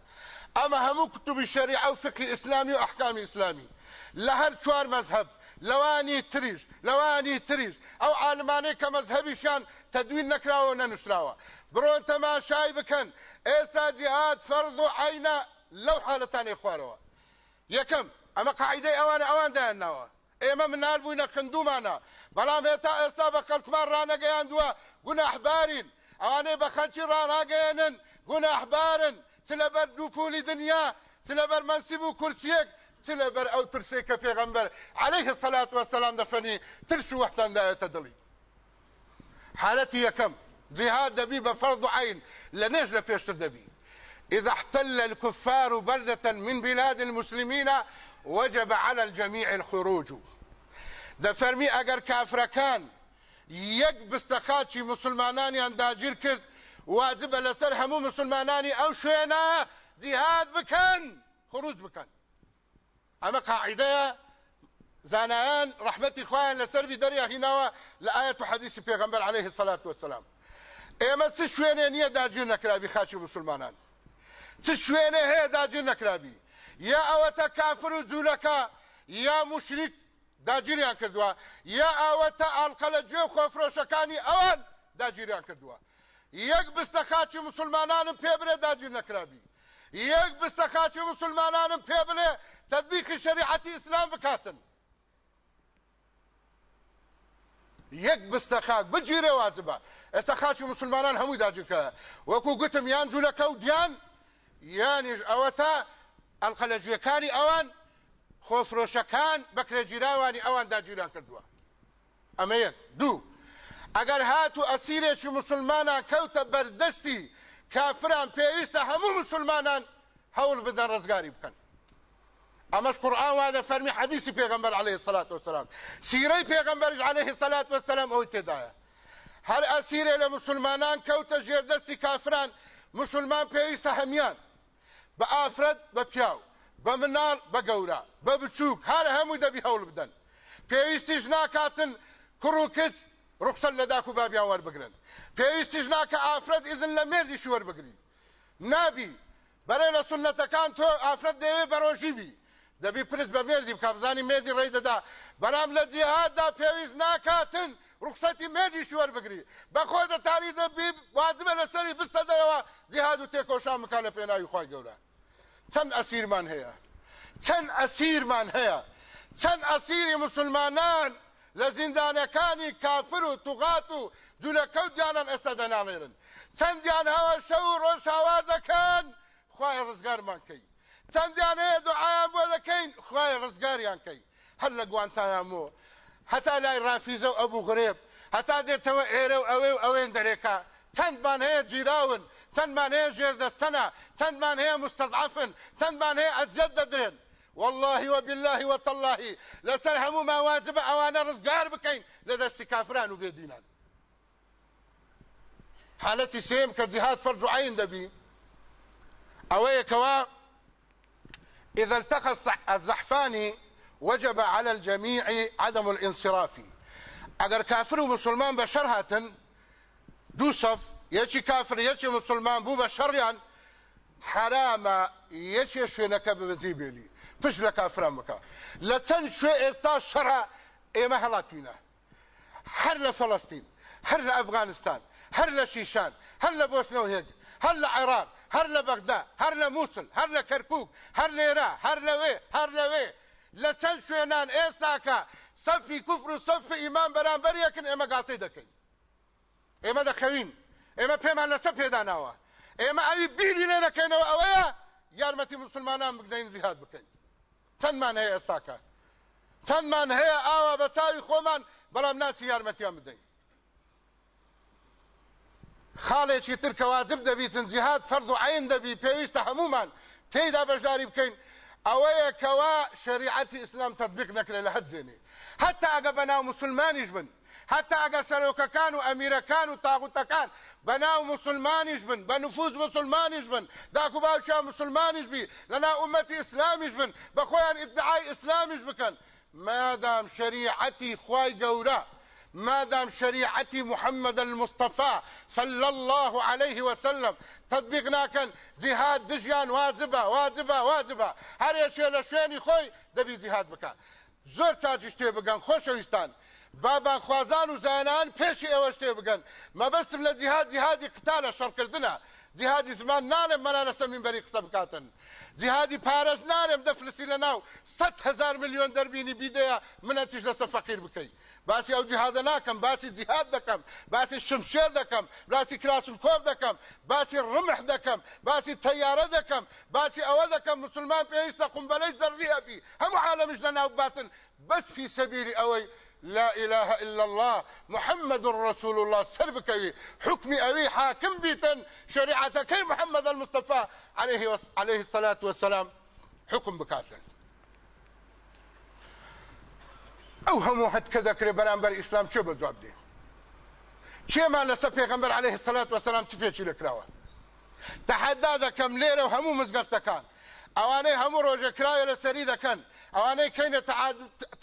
ئەمە هەموو کتوبی شەریعە و فقی ئیسلامی و ئەحکامی ئیسلامی لە هەر چوار مەذهب لەوانی تریش لەوانی تریش ئەو عالمانەی کە مەذهبیشان تەدوین نەکراوە نەنووسراوە بڕۆن تەماشای بکەن ئێستا جهاد فەرض و عینە لەو حالەتانی خوارەوە یەکەم ئەمە قاعدەی ئەوانە ئەوان دایانناوە ئێمە منال بووینە خندومانە بەڵام هێتا ئێستا بە خەڵکمان ڕانەگەیاندووە گوناحبارین ئەوانەی بە خەلکی ڕاناگەێنن گوناحبارن چ لەبەر دوو پولی دنیا چ لەبەر مەنسیب و کورسیەک لەبەر ئەو ترسێک کە پێغەمبەر عليه الصلاة والسلام دەفەنی ترس و وەحتاندایەتە دڵی حالەتی یەکەم جهاد عین لە نێژ لە پێشتر دەبی إذا احتل الكفار بلدة من بلاد المسلمين وجب على الجميع الخروج. دەفەرمی ئەگەر کافرەکان یەک بستەخاچی مسلمانانیان داگیر کرد واجبە لەسەر هەموو مسلمانانی ئەو شوێنە جیهاد بکەن خروج بکەن ئەمە قاعدەیە زانایان ڕحمەتی خوایان لەسەروی دەریا هیناوە لە ئاەت و حەدیثی پێغەمبەر عليه الصلاة والسلام. ئێمە چ شوێنێ نییە داگیر نەکرابی خاچی مسلمانان؟ چ شوێنێ هەیە داگیر نەکرابی یا ئەوەتە کافر و جوولەکە یا مشریک داگیریان کردووە یا ئەوەتە ئاڵقە لە گوێ خۆفرۆشەکانی ئەوان داگیریان کردووە یەک بستە خاچی مسلمانانم پێ برێ داگیر نەکرابی یەک بستە خاچی مسلمانانم پێ بڵێ تدبیقی شریعەتی ئیسلام بکاتن. یەک بستە خاک بگیرێ واجبە. ئێستا خاچی مسلمانان هەمووی داگیرکە وەکو گوتم یان جوولەکە و دیان یانیش ئەوە تا ئەلقە لە گوێکانی ئەوان خۆفرۆشەکان بەکرێگیراوانی ئەوان داگیران کردووە. ئەمە یەک. دوو ئەگەر هات و ئەسیرێکی مسلمانان کەوتە بەردەستی کافران پێویستە هەموو مسلمانان هەوڵ بدەن ڕزگاری بکەن ئەمەش قورآن وادە فەرمی حەدیثی پێغەمبەر عليه الصلاة والسلام. سیرەی پێغەمبەر عليه الصلاة والسلام ئەوی تێدایە هەر ئەسیرێ لە مسلمانان کەوتە ژێردەستی کافران مسلمان پێویستە هەمیان بە ئافرەت بە پیاو بە مناڵ بە گەورە بە بچووک هەر هەمووی دەبی ڕخسەت لە داک و بابیان وەربگرن پێویستیش ناکە ئافرەت ئیزن لە مێردیش وەربگری نابی بەرێ لە سنەتەکان تۆ ئافرەت دەوێ بەڕۆژی بی. دەبی پرس بە مێردی بکە بزانی مێردی ڕێی دەدا. بەرام لە جیهاددا پێویست ناکاتن ڕخسەتی مێردی شوەر بگری. بەخۆ دەتاری دەبی واجبە لەسەری بستە دەرەوە جیهاد و تێکۆشان بکە لە پێناوی خی گەورە. چەند ئەسیرمان هەیە؟ چەند ئەسیرمان هەیە؟ چەند ئەسیری مسلمانان لە زیندانەکانی کافر و توغات و جوولەکەوتیانان ئێستا دەناڵێرن چەندیان هەوە شەو و ڕۆژ هاوار دەکەن؟ خی ڕزگارمان کەی. چەندیان هەیە دوعایان بۆ دەکەین؟ خی ڕزگاریان کەی. هەر لە گوانتایانمۆ هەتا لای ڕافیزە و ئەبوو غرێب هەتا دێتەوە ئێرە و ئەوێ و ئەوێن دەرێکا. چەندمان هەیە جیراون چەندمان هەیە ژێردەستەنە چەندمان هەیە مستەضعفن چەندمان هەیە ئەجەت دەدرێن. والله وبالله وتالله هەموو ما واجبە ئەوانە ڕزگار بکەین لە دەستی کافران و بێدینان حالەتی سێم کە جهاد فەرز عین دەبی ئەوەیەکەوە إذا التقى الزحفان وجب على الجميع عدم الانصراف. اگر كافر ومسلمان بشر هاتن دو صف يشي كافر يشي مسلمان بو حرامە یەکێ شوێنەکە ببەجێ بێلی پشت لە کافران بکە لە چەند شوێ ئێستا شەڕە ئێمە هەڵاتوینە هەر لە فەڵستین هەر لە ئەفغانستان هەر لە شیشان هەر لە بۆسنەوە هێگ هەر لە عێراق هەر لە بەغدا هەر لە مووسل هەر لە کەرکک هەر لێرە هەر لەوێ هەر لەوێ لە چەند شوێنان ئێستاکە سەفی کوفر و سەفی ئیمان بەرامبەریەکن ئێمە گاڵتەی دەکەین ئێمە دەخەوین ئێمە پێمان لەسە پێداناوە ئێمە ئەوی بیری لێ نەکەینەوە ئەوەیە یارمەتی مسلمانان بگدەین زیهاد بکەین چەندمان هەیە ئێستاکە؟ چەندمان هەیە ئاوا بە چاوی خۆمان بەڵام ناچی یارمەتیان بدەین. خاڵێکی تر کەواجب دەبیتن جیهاد فەرد و عین دەبی پێویستە هەمومان. تێیدا بەشداری بکەین. ئەوەیە کەوا شریعەتی ئیسلام تطبیق نەکرێت لە هەر جێنێ. هەتا ئەگە بەناو مسلمانیش بن هەتا ئەگە سەرۆکەکان و ئەمیرەکان و تاغوتەکان بەناو مسلمانیش بن بە نفوز مسلمانیش بن داکو باوشیان مسلمانیش بی لەناو ئومەتی ئیسلامیش بن بە خۆیان ئیدعای ئیسلامیش بکەن مادام شریعەتی خوای گەورە مادام شريعتي محمد المصطفى صلى الله عليه وسلم تطبيق ناكن جهاد دجيان واجبه واجبه واجبه. هر يشي لشويني خوي دبي جهاد بكا زۆر چاچشتێ بگەن خۆشەویستان. بابان خوازان و زانان پێشی ئێوە شتێ بگەن. مەبەستم لە جیهاد جیهادی قتا لە شەڕکردنە. جیهادی زمان نالێم مەلا لەسە منبەری قسە بکاتن. جیهادی پارەش نارێم دەفلسی لە ناو هزار میلیۆن دەربینی بیدەیە منەتیش لەسە فەقیر بکەیت باسی ئەو جیهادە ناکەم باسی جیهاد دەکەم باسی شمشێر دەکەم باسی کراسم کۆب دەکەم باسی ڕمح دەکەم باسی تەیارە دەکەم باسی ئەوە دەکەم مسلمان پێویستە قمبەلەی زەڕی هەبی هەموو عالەمیش لە ناو باتن. بەس فی سەبیری ئەوەی لا إله إلا الله محمد رسول الله. سربكوي حكمي أبي حاكم بيتن شريعة كي محمد المصطفى. عليه, عليه الصلاة والسلام. حكم بكاسن أو همو حد كذا كري برانبر إسلام شو بجواب دي؟ چه ما لسه پیغمبر عليه الصلاة والسلام؟ چی لکراوه تحدا دکم لیره و همو مزگفتکان اوانه همو روژه کراوه لسری دکن ئەوانەی کەینە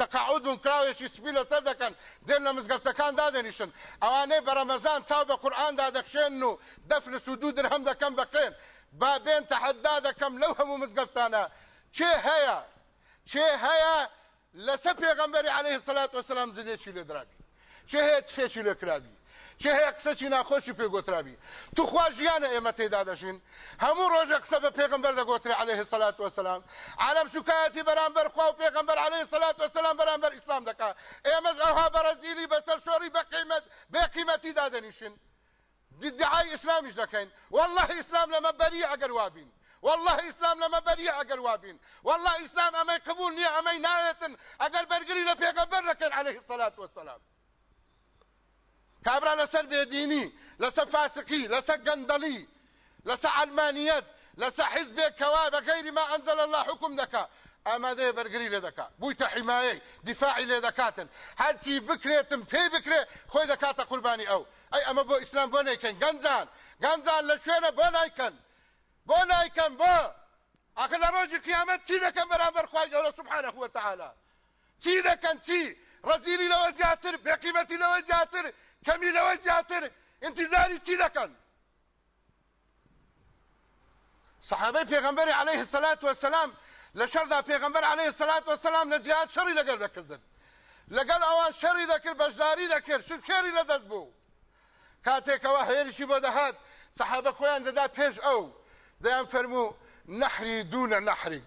تەقاعودون کراوێکی سپی لەسەر دەکەن دێن لە مزگەفتەکان دادەنیشن ئەوانەی بە ڕەمەزان چاو بە قورآاندا دەخشێن و دەفلس و دوو درهەم دەکەم بەقێن با بێن تەحەدا دەکەم لەو هەموو مزگەفتانە چێ هەیە چێ هەیە لەسەر پێغەمبەری عليه الصلاة والسلام زلێکی لێ درابی چێ هەیە تفێکی لێ چه هەیە قسەی ناخۆشی پێگوترابی؟ تو خوا ژیانە ئێمە تێدا دەژین هەموو ڕۆژە قسە بە پێغمبەر دەگوتری عليه الصلاة والسلام عالم شکایەتی بەرامبەر خوا و پێغمبەر عليه الصلاة والسلام بەرامبەر ئیسلام دەکات ئێمەش ئەوها بەرەزیلی بەسەر شۆڕی بەقیمت بێقیمەتی دادەنیشن دعای ئیسلامیش دەکەین. والله ئیسلام لەمە بەری ئەگەر وابین. والله اسلام لما بريء اگر وابين والله اسلام امي قبول ني امي نايتن اگر برگري لپیغمبر ركن عليه الصلاه والسلام کابرا لەسەر بێدینی لەسەر فاسقی لەسەر گەندەڵی لەسەر علمانیت لەسەر حیزبێک کەوا بەغیری ما ئەنزل الله لێ دەکا بوویتە حیمایە دیفاعی لێ دەکاتن هەرچی بکرێتم پێی بکرێ خۆی دەکاتە قوربانی ئەو ئەی ئەمە بۆ ئیسلام بۆ نیکەن گەنجان گەنجان لە شوێنە بۆ نایکەن بۆ نایکەن بۆ ئاخر لە ڕۆژی قیامەت چی دەکەن بەرامبەر خوای گەورە سبحانه وتعالى. چی دەکەن چی ڕزیلی لەوە زیاتر بێقیمەتی لەوە زیاتر کەمی لەوە زیاتر انتظاری چی دەکەن صحابەی پێغەمبەری عليه الصلاة والسلام لە شەردا پێغەمبەر عليه الصلاة والسلام لە جیهاد شەڕی لەگەڵ دەکردن لەگەڵ ئەوان شەڕی دەکرد بەشداری دەکرد شت شێری لەدەست بوو کاتێکەوە هێریشی بۆ دەهات سەحابە خۆیان دەدا پێش ئەو دەیان فەرموو نەحری دوونە نەحری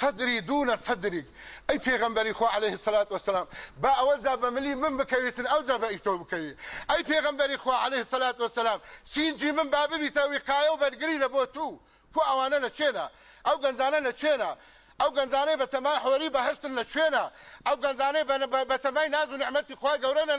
صدري دون صدري اي پیغمبري خو عليه الصلاه والسلام با اول ذا ملي من بكيتن او ذا ايتو بكي اي پیغمبري خو عليه الصلاه والسلام سينجي من باب بيتاوي قايو برغري لبوتو كو اوانا لچينا او گنزانه لچينا ئەو گەنجانەی بە تەمای حۆری بەهشتن لە کوێنە ئەو گەنجانەی بە تەمای ناز و نعممەتی خخوای گەورەنە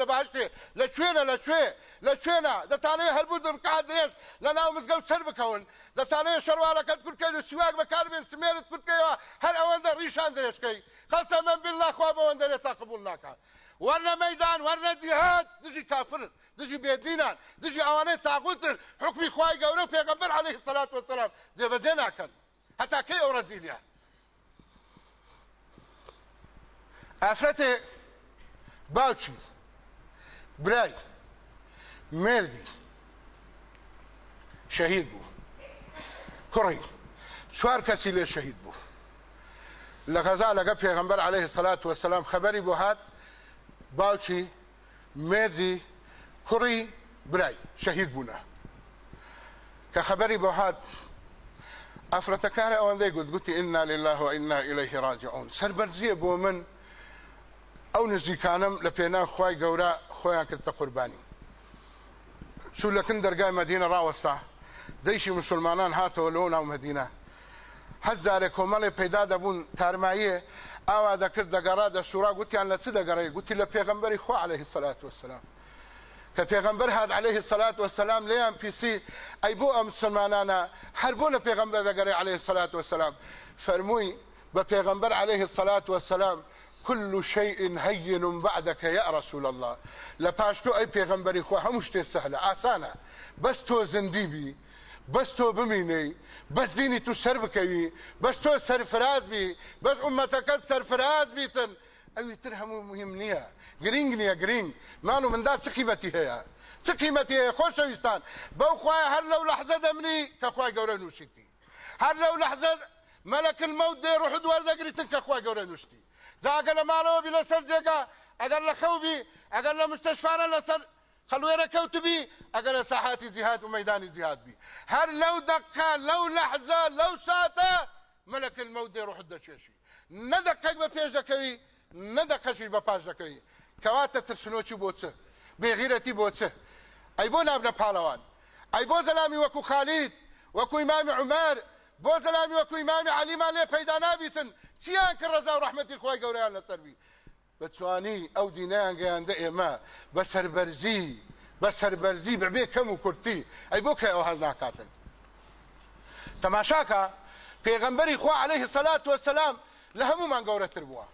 لە باشتێ لە کوێنە لە کوێ لە کوێنە دەتانەیە هەربوو دەمکات درێژ لە ناو مزگەوت سەر بکەون دەتانەیە شەروارەکەت کورتکەی و سیواک بەکاربێن سمێرت کورتکەیەوە هەر ئەوەندە ڕیشان درێژکەی خەلسە من بالله خوا بەوەندەرێ تا قبول ناکات ورنا ميدان ورنا جهاد. دجي كافر دجي بيدينان. دجي اواني تاغوتر حكمي خواي قولو پیغمبر عليه الصلاة والسلام. زي بجينا كان حتى كي او رزيليان ئافرەتێ باوچی برای مردی شەهید بوو کوڕی چوار کەسی لێ شەهید بوو لە غەزا لەگە پێغمبەر عليه سلات وسلام خەبەری بۆ هات باوچی مێردی کوڕی برای شەهید بوونە کە خەبەری بۆ هات ئافرەتەکارە ئەوەندەی گوت گوتی ئنا لله و ئنا إليه راجعون سەربەرزیە بۆ من ئەو نزیکانم لە پێنا خی گەورە خۆیان کردتە قوربانی. چولەکن دەرگای مدینە ڕاوەستا دەیشی مسلمانان هاتەوە لەو ناو مدینە هەزارێک کۆمەڵێ پەیدا دەبوون تارماییە ئاوا دەکرد دەگەڕا دە سوورا گوتیان لە چ دەگەڕی گوتی لە پێغمبەری خوا عليه سلات وسلام کە پێغمبەر هات عليه سلات وسلام لێیان پیسی ئەی بۆ ئەم مسلمانانە هەر بۆ لە پێغمبەر دەگەڕی عليه سلات وسلام فەرمووی بە پێغمبەر عليه الصلاة والسلام كل شيء هين بعدك يا رسول الله. لپاشتو اي پیغمبري خو هم شته سهله آسانه. بس تو زنديبي بس تو بميني بس ديني تو سربكوي بس تو سرفراز بي بس امتك سرفراز بيتن أو ترهم مهم نيه نیه گرینگ. مانو من دا چه قیمتی هيا چه قیمتی هيا خوش ويستان بو خواه هر لو لحظه دمني كخواه قوره نوشتي هر لو لحظه ملك الموت دي روح دوار دقريتن كخواه قوره نوشتي زاگە لە ماڵەوە بی لەسەر جێگا ئەگەر لە خەوبی ئەگەر لە مستەشفانە لەسەر خەلوێرە کەوتبی ئەگەر لە ساحاتی جیهات و مەدانی جیهات بی هەر لەو دقا لەو لەحزە لەو ساتە ملك الموت دێ ڕوحت دەچێشی نەدەقەک بە پێش دەکەوی نەدەقەشی بە پاش دەکەوی کەواتە ترسنۆکی بۆ چه بێغیرەتی بۆ چه ئەی بۆ نابنە پاڵەوان ئەی بۆ زەلامی وەکو ئیمامی علیمان لێ پەیدا نابیتن. چیان کە ڕزا و ڕحمەتی خۆی گەوریان لەسەروی بەتوانی ئەو دینیان گەیاندە ئێمە بە سەربەرزی بە سەربەرزی بەبێ کەم و کورتی. ئەی بۆ کە ئەو هەڵ ناکاتن. تەماشاکە پێغەمبەری خوا عليه سەلات وسلام لە هەمومان گەورەتر بووە.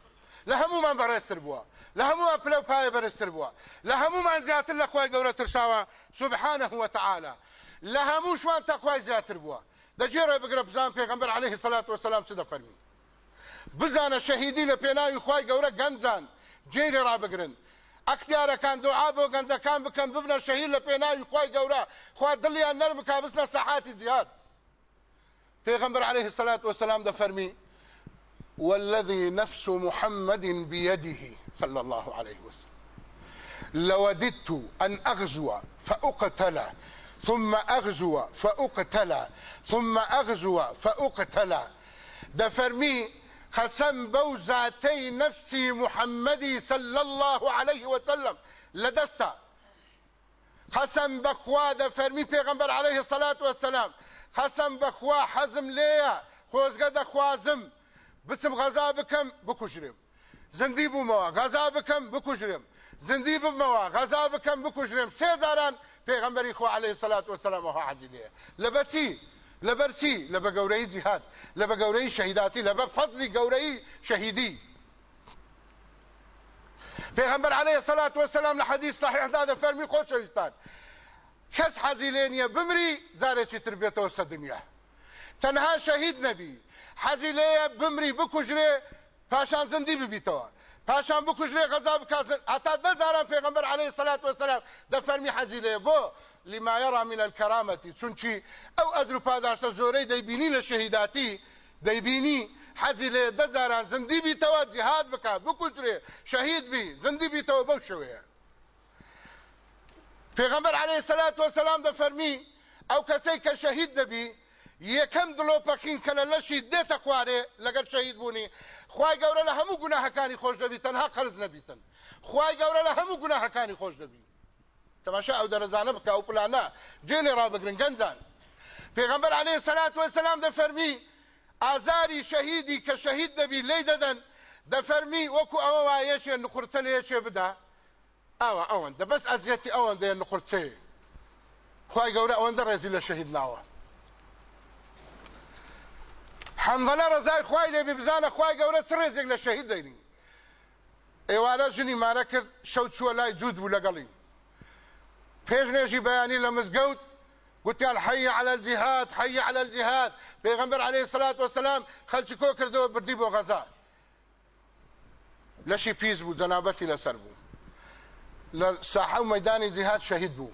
لە هەمومان بەڕێستر بووە. لە هەمومان پلە پایە بەرزتر بووە. لە هەمومان زیاتر لە خۆی گەورەتر شاوە سبحانه وتعالى لە هەمووشمان تەخوای زیاتر بووە. دەجێڕێ بگرە بزان پێغەمبەر عليه سەلات وسلام چ دەفەرمی. بزانە شەهیدی لە پێناوی خی گەورە گەنجان. جێری ڕابگرن ئەختیارەکان دوعا بۆ گەنجەکان بکەن ببنە شەهید لە پێناوی خی گەورە. خوا دڵیان نەرم کا بستە سەحاتی جیهاد پێغمبەر عليه الصلاة والسلام دەفەرمی. والذي نفس محمد بيده صلى الله عليه وسلم. لوددت أن أغزو فأقتل ثم أغزو فأقتل ثم أغزو فأقتل. دفرمي قسم بو ذاتي نفسي محمدي صلى الله عليه وسلم. لدستا قسم بخوا ده فرمي پیغمبر عليه الصلاة والسلام. قسم بخوا حزم ليا. خوزگه ده خوازم بسم غذا بكم بكشرم زندی بوومەوە غەزا بکەم بکوژرم زندی بمەوە غەزا بکەم بکوژرم سێداران پێغەمبەری خۆ عليه وسلامەوە حەجی لێ لە بەچی لبرسي قوري جهاد قوري شهيداتي لبا فضل قوري شهيدي پیغمبر عليه الصلاة والسلام لحديث صحيح هذا فرمي خوش شويستان كس حزيلينيا بمري زارتي تربيته وسدنيا تنها شهيد نبي حزيليا بمري بكجري پاشان زندي ببيتوا پاشان بکوژێ غەزا بکات هەتا دەزاران پێغمبەر عليه سلات وسلام دەفەرمی حەزی لێ بۆ لما يرى من الكرامة چونچی ئەو ئەدر پاداشتە زۆرەی دەیبینی لە شەهیداتی دەیبینی حەزی لێ دەزاران زندی بیتەوە جهاد بکات بکوترێ شەهید بی زندی بیتەوە بەو شوەیە پێغمبەر عليه سلات وسلام دەفەرمی ئەو کەسەی کە شەهید دەبی یەکەم دڵۆپەکین کە لە لەشی دێتە خوارێ لەگەر شەهید بوونی. خی گەورە لە هەموو گوناهەکانی خۆش دەبی تەنها قرز نەبیتن. خی گەورە لە هەموو گوناهەکانی خۆش دەبی تەماشا ئەو دەرەزانە بکە ئەو پلانە جێنێ ڕابگرن گەنجان. پێغەمبەر عليه سەلات وسلام دەفەرمی ئازاری شەهیدی کە شەهید دەبی لی دەدەن دەفەرمی وەکو ئەوە وایەشێ نخورتە لەیەکێ بدا. ئەوە ئەوەندە بەس ئەزیەتی ئەوەندەیە نخورچەیە. خی گەورە ئەوەندە ڕێزی لە شەهید ناوە. حەمدەلە ڕزای خوای لێ بزانە خوای گەورە چ ڕێزێک لە شەهید دەینی ئێوارە ژنی مارە کرد شەو چووە لای جوود بوو لەگەڵی پێش نێژی بەیانی لە مزگەوت گوتیان على الجهاد حي على الجهاد. پێغمبەر عليه الصلاة والسلام خەلکی کۆ کردەوە بردی بۆ غەزا لەشی پیس بوو جەنابەتی لەسەر بوو لە ساحە و مەدانی جیهاد شەهید بوو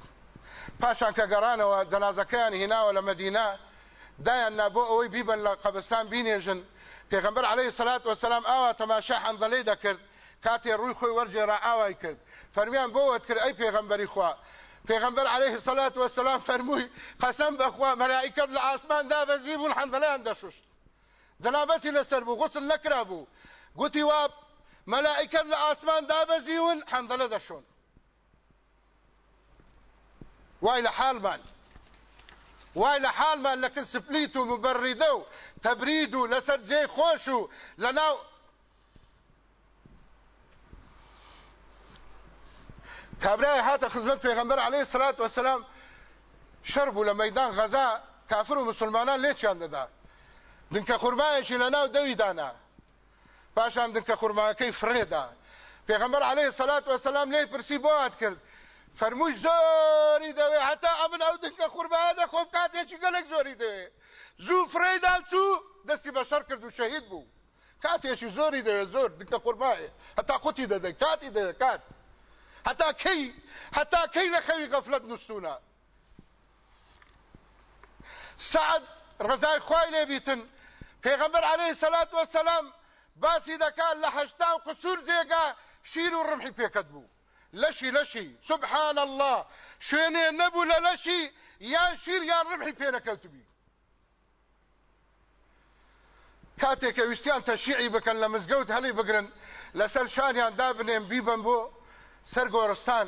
پاشان گەڕانەوە جەنازەکەیان هیناوە لە مەدینە دایان نبۆ ئەوەی بیبن لە قەبستان بینێژن. پێغمبەر عليه سلات وسلام ئاوا تەماشا حەندەڵەی دەکرد. کاتێ ڕووی خۆی وەرجێرا ئاوای کرد. فەرمیان بۆوت کرد ئەی پێغمبەری خوا. پێغمبەر عليه سلات وسلام فەرمووی قەسەم بەخوا مەلائکەت لە ئاسمان دابەزی بوون حەندەڵیان دەشوشت. جەنابەتی لەسەر بوو غسل نەکرا بوو. گوتی وا مەلائکەت لە ئاسمان دابەزیون حەندەلە دەشۆن. وای لە حالمان وای لە حالمان لەکن سپلیت و مبەڕیدە و تەبرید و لەسەر جێ خۆش و لە ناو کابرای هاتە خزمەت پێغەمبەر عليه سلات وسلام شەر بوو لە مەدان غەزا کافر و مسلمانان لێچیان دەدا. دنکە خورمایەکی لە ناو دەوی دانا پاشان دنکە خورماکەی فرێدا. پێغەمبەر عليه سلات وسلام لێ پرسی بۆ هات کرد فەرمووی زۆری دەوێ هەتا ئەمن ئەو دنکە خورمایە دەخۆم کاتێکی گەلێک زۆری دەوێ. زوو فرێدا چوو دەستی بەشەر کرد و شەهید بوو. کاتێکی زۆری دەوێت زۆر دکە قورمایە هەتا قوتی دەدەی کاتی دەوێت کات. هەتا کەی هەتا کەی لە خەوی غەفلەت نووسونە سعد ڕزای خوای لێبیتن پێغەمبەر عليه سەلات وەسەلام باسی دەکات لە هەشتا و قسوور جێگا شیر و ڕمحی پێکەت بوو. لەشی لەشی سبحان الله. شوێنێ نەبوو لە لەشی یان شیر یان ڕمحی پێنەکەوتبی کاتێک کە ویستیان تەشیعی بکەن لە مزگەوت هەڵی بگرن لەسەر شانیان دابنێن بیبن بۆ سەر گۆرستان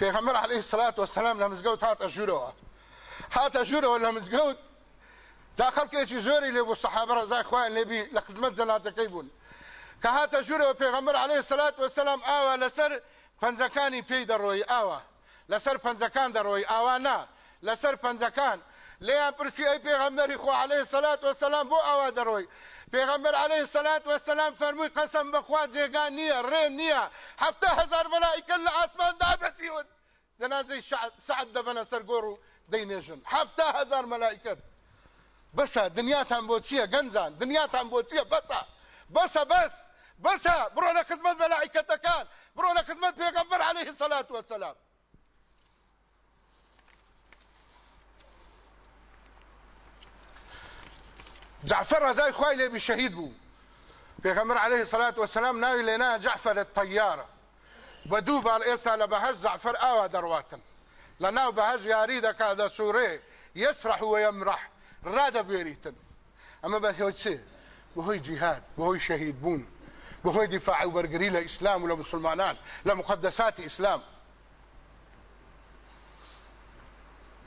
پێغەمبەر عەلەیهی سەلات وەسەلام لە مزگەوت هاتە ژوورەوە هاتە ژوورەوە لە مزگەوت جا خەڵکێکی زۆری لێ بوو سەحابە ڕەزای کە هاتە ژوورەوە پێغەمبەر عەلەیهی سەلات وەسەلام ئاوا لەسەر پەنجەکانی پێی دەڕۆی ئاوا لەسەر پەنجەکان دەڕۆی ئاوا نا. لەسەر پەنجەکان لێیان پرسی ئەی پێغەمبەری خوا عليه سەلات وسلام بۆ ئاوا دەڕۆی پێغەمبەر عليه سەلات وسلام فەرمووی قەسەم بەخوا جێگان نییە ڕێ نییە هەفتە هزار مەلائکە لە ئاسماندا بەچیون جەنازەی سعد دەبەنە سەر گۆڕ و دەینێژن هزار مەلائکەت بەسە دنیاتان بۆ چییە گەنجان دنیاتان بۆ چییە بەسە بەسە بەس بەسە بڕۆ لە خزمەت مەلائکەتەکان بڕۆ لە خزمەت پێغەمبەر عليه سەلات وسلام جعفر رزاي خوای لێبی شەهید بوو. پێغەمبەر عليه الصلاة والسلام ناوی لێنا جعفر الطيارة باڵ ئێستا لە بەهەش جعفر ئاوا دەڕواتن لە ناو بەهەش یاری دەکا دە سوورێ يسرح ويمرح ڕادەبێریتن ئەمە بە هێو چێ؟ بەهۆی جیهاد بەهۆی شەهید بوون. بەهۆی دیفاع و بەرگری لە ئیسلام و لە مسلمانان لە مقدساتی ئیسلام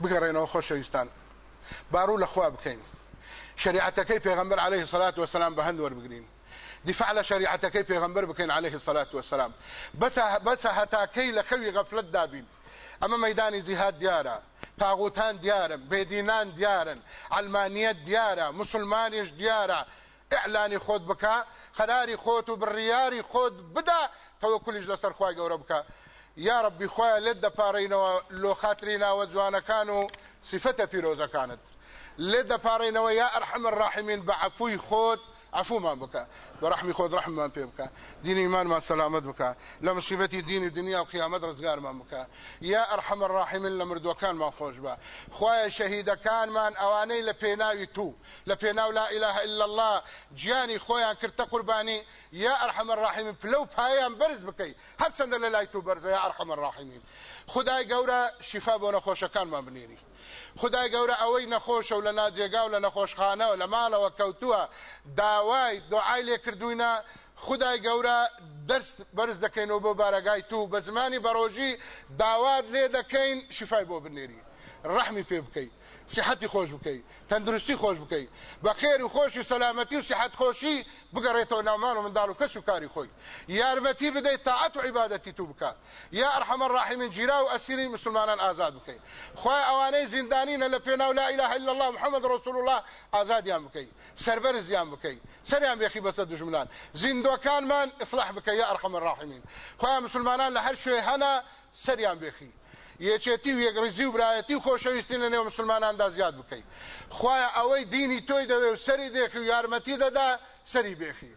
بگەڕێنەوە خۆشەویستان بارو لە خوا بکەین شريعتك پیغمبر عليه الصلاة والسلام بهند وربگرين دفاع شريعتك پیغمبر بكين عليه الصلاة والسلام. بتا بس هتا كي لخوي غفلت دابين. أما ميدان جهاد ديارا طاغوتان ديارا بيدينان ديارا علمانيات ديارا مسلمانيش إعلاني خود بكا قراري خوت بالرياري خود بدا توكل جلسر خواي قوربكا يا ربي خويا لد بارينا لو خاطرينا وجوانا صفته في روزه كانت. دەپارڕینەوە یا ئەرحەمە ڕاحمین بە عفووی خۆت عفومان بکە بەڕحمی خۆت ڕحممان پێ بکە دینی ایمانمان سەلامت بکە لە مصیبەتی دینی دنیا و قیامەت ڕزگارمان بکە یا ئەرحەمە ڕاحمین لە مردوەکانمان خۆش بە خوایە شەهیدەکانمان ئەوانەی لە پێناوی تو. لە پێناو لا إله إلا الله. گیانی خۆیان کردتە قوربانی يا أرحم الراحمين پلە و پایان بەرز بکەی هەرچەندە لە لای تو بەرزە يا أرحم الراحمين خدای گەورە شیفا بۆ نەخۆشەکانمان بنێری خدای گەورە ئەوەی نەخۆشە و لە ناجێگا و لە نەخۆشخانەوە لە ماڵەوە کەوتووە. داوای دوعای لێ کردوینە خدای گەورە دەرس بەرز دەکەینەوە بۆ بارەگای تو. بە زمانی بەڕۆژی داوات لێ دەکەین شیفای بۆ بنێری. ڕحمی پێ بکەیت صحتی خۆش بکەیت تەندروستی خۆش بکەیت بە خێر و خۆش و سەلامەتی و صحت خۆشی بگەڕێتەوە ناومان و منداڵ و کەس و کاری خۆی. یارمەتی بدەیت تاعەت و عیبادەتی تو بکە. یا ئەرحەمە ڕاحمین گیرا و ئەسیری مسلمانان ئازاد بکەیت خوای ئەوانەی زیندانینە لە پێناو لا إله إلا الله محمد رسول الله ئازادیان بکەیت سەربەرزیان بکەیت سەریان بێخی بەسەر دژمنان زیندۆکانمان ئیصلاح بکەیت یا ئەرحەمە ڕاحمین خوای مسلمانان لە هەر شوێ هەنا سەریان بێخی. یەکێتی و یەکڕزی و برایەتی و خۆشەویستی لە نێو مسلماناندا زیاد بکەیت خوایە ئەوەی دینی تۆی دەوێ و سەری دێخی و یارمەتی دەدا سەری بێخی.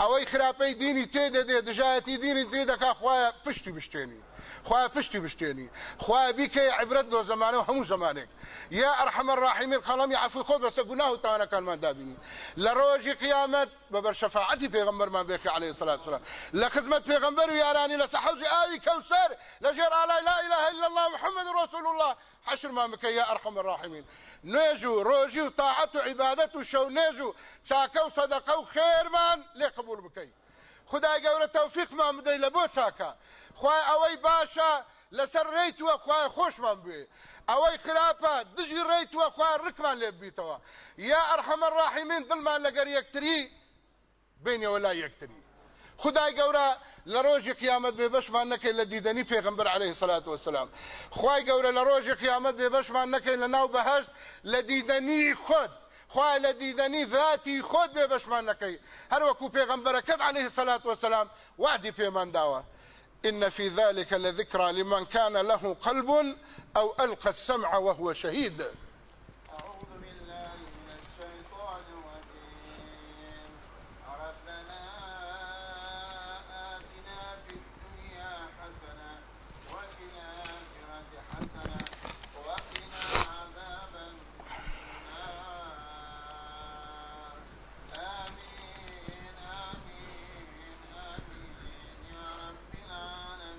ئەوەی خراپەی دینی تێ دەدێ دژایەتی دینی تێ دەکا خوایە پشتی بشتێنی. خوا پشتی بشتێنی خوا بیکە عبرەت لۆ زمانە و هەموو زمانێک یا ئەرحەمە ڕاحیمین خەڵەمی عفو خۆت بەسە گوناه و تاوانەکانمان دابینی. لە ڕۆژی قیامەت بەبەر شەفاعەتی پێغەمبەرمان بێکە عەلەیهی سەلات وسەلام لە خزمەت پێغەمبەر و یارانی لە سەحەوزی ئاوی کەوسەر لە ژێر ئالای لا إله إلا الله محمد رسول الله. حشر ما بکە یا ئەرحەمە ڕاحیمین نوێژ و ڕۆژی و تاعەت و عیبادەت و شەو نێژ و چاکە و سەدەقە و خێرمان لێ قبول بکەیت خدای گەورە تەوفیقمان بدەی لە بۆ چاکە. خوای ئەوەی باشە لەسەر ڕێیتووە خوای خۆشمان بێ ئەوەی خراپە دژی ڕێیتووە خوای ڕکمان لێ بیتەوە. یا ئەرحەمە ڕاحیمین دڵمان لەگەر یەکتری بینەوە لا یەکتری. خدای گەورە لە ڕۆژی قیامەت بێ بەشمان نەکەی لە دیدەنی پێغمبەر عليه سلات وسلام خی گەورە لە ڕۆژی قیامەت بێ بەشمان نەکەی لە ناو بەهشت لە دیدەنی خۆت. خوا لە دیدەنی ذاتی خۆت بێ بەشمان نەکەی هەروەکو پێغمبەرەکەت عليه سلات وسلام پێمان داوە إن في ذلك لذكرى لمن كان له قلب أو ألقى السمع وهو شهيد.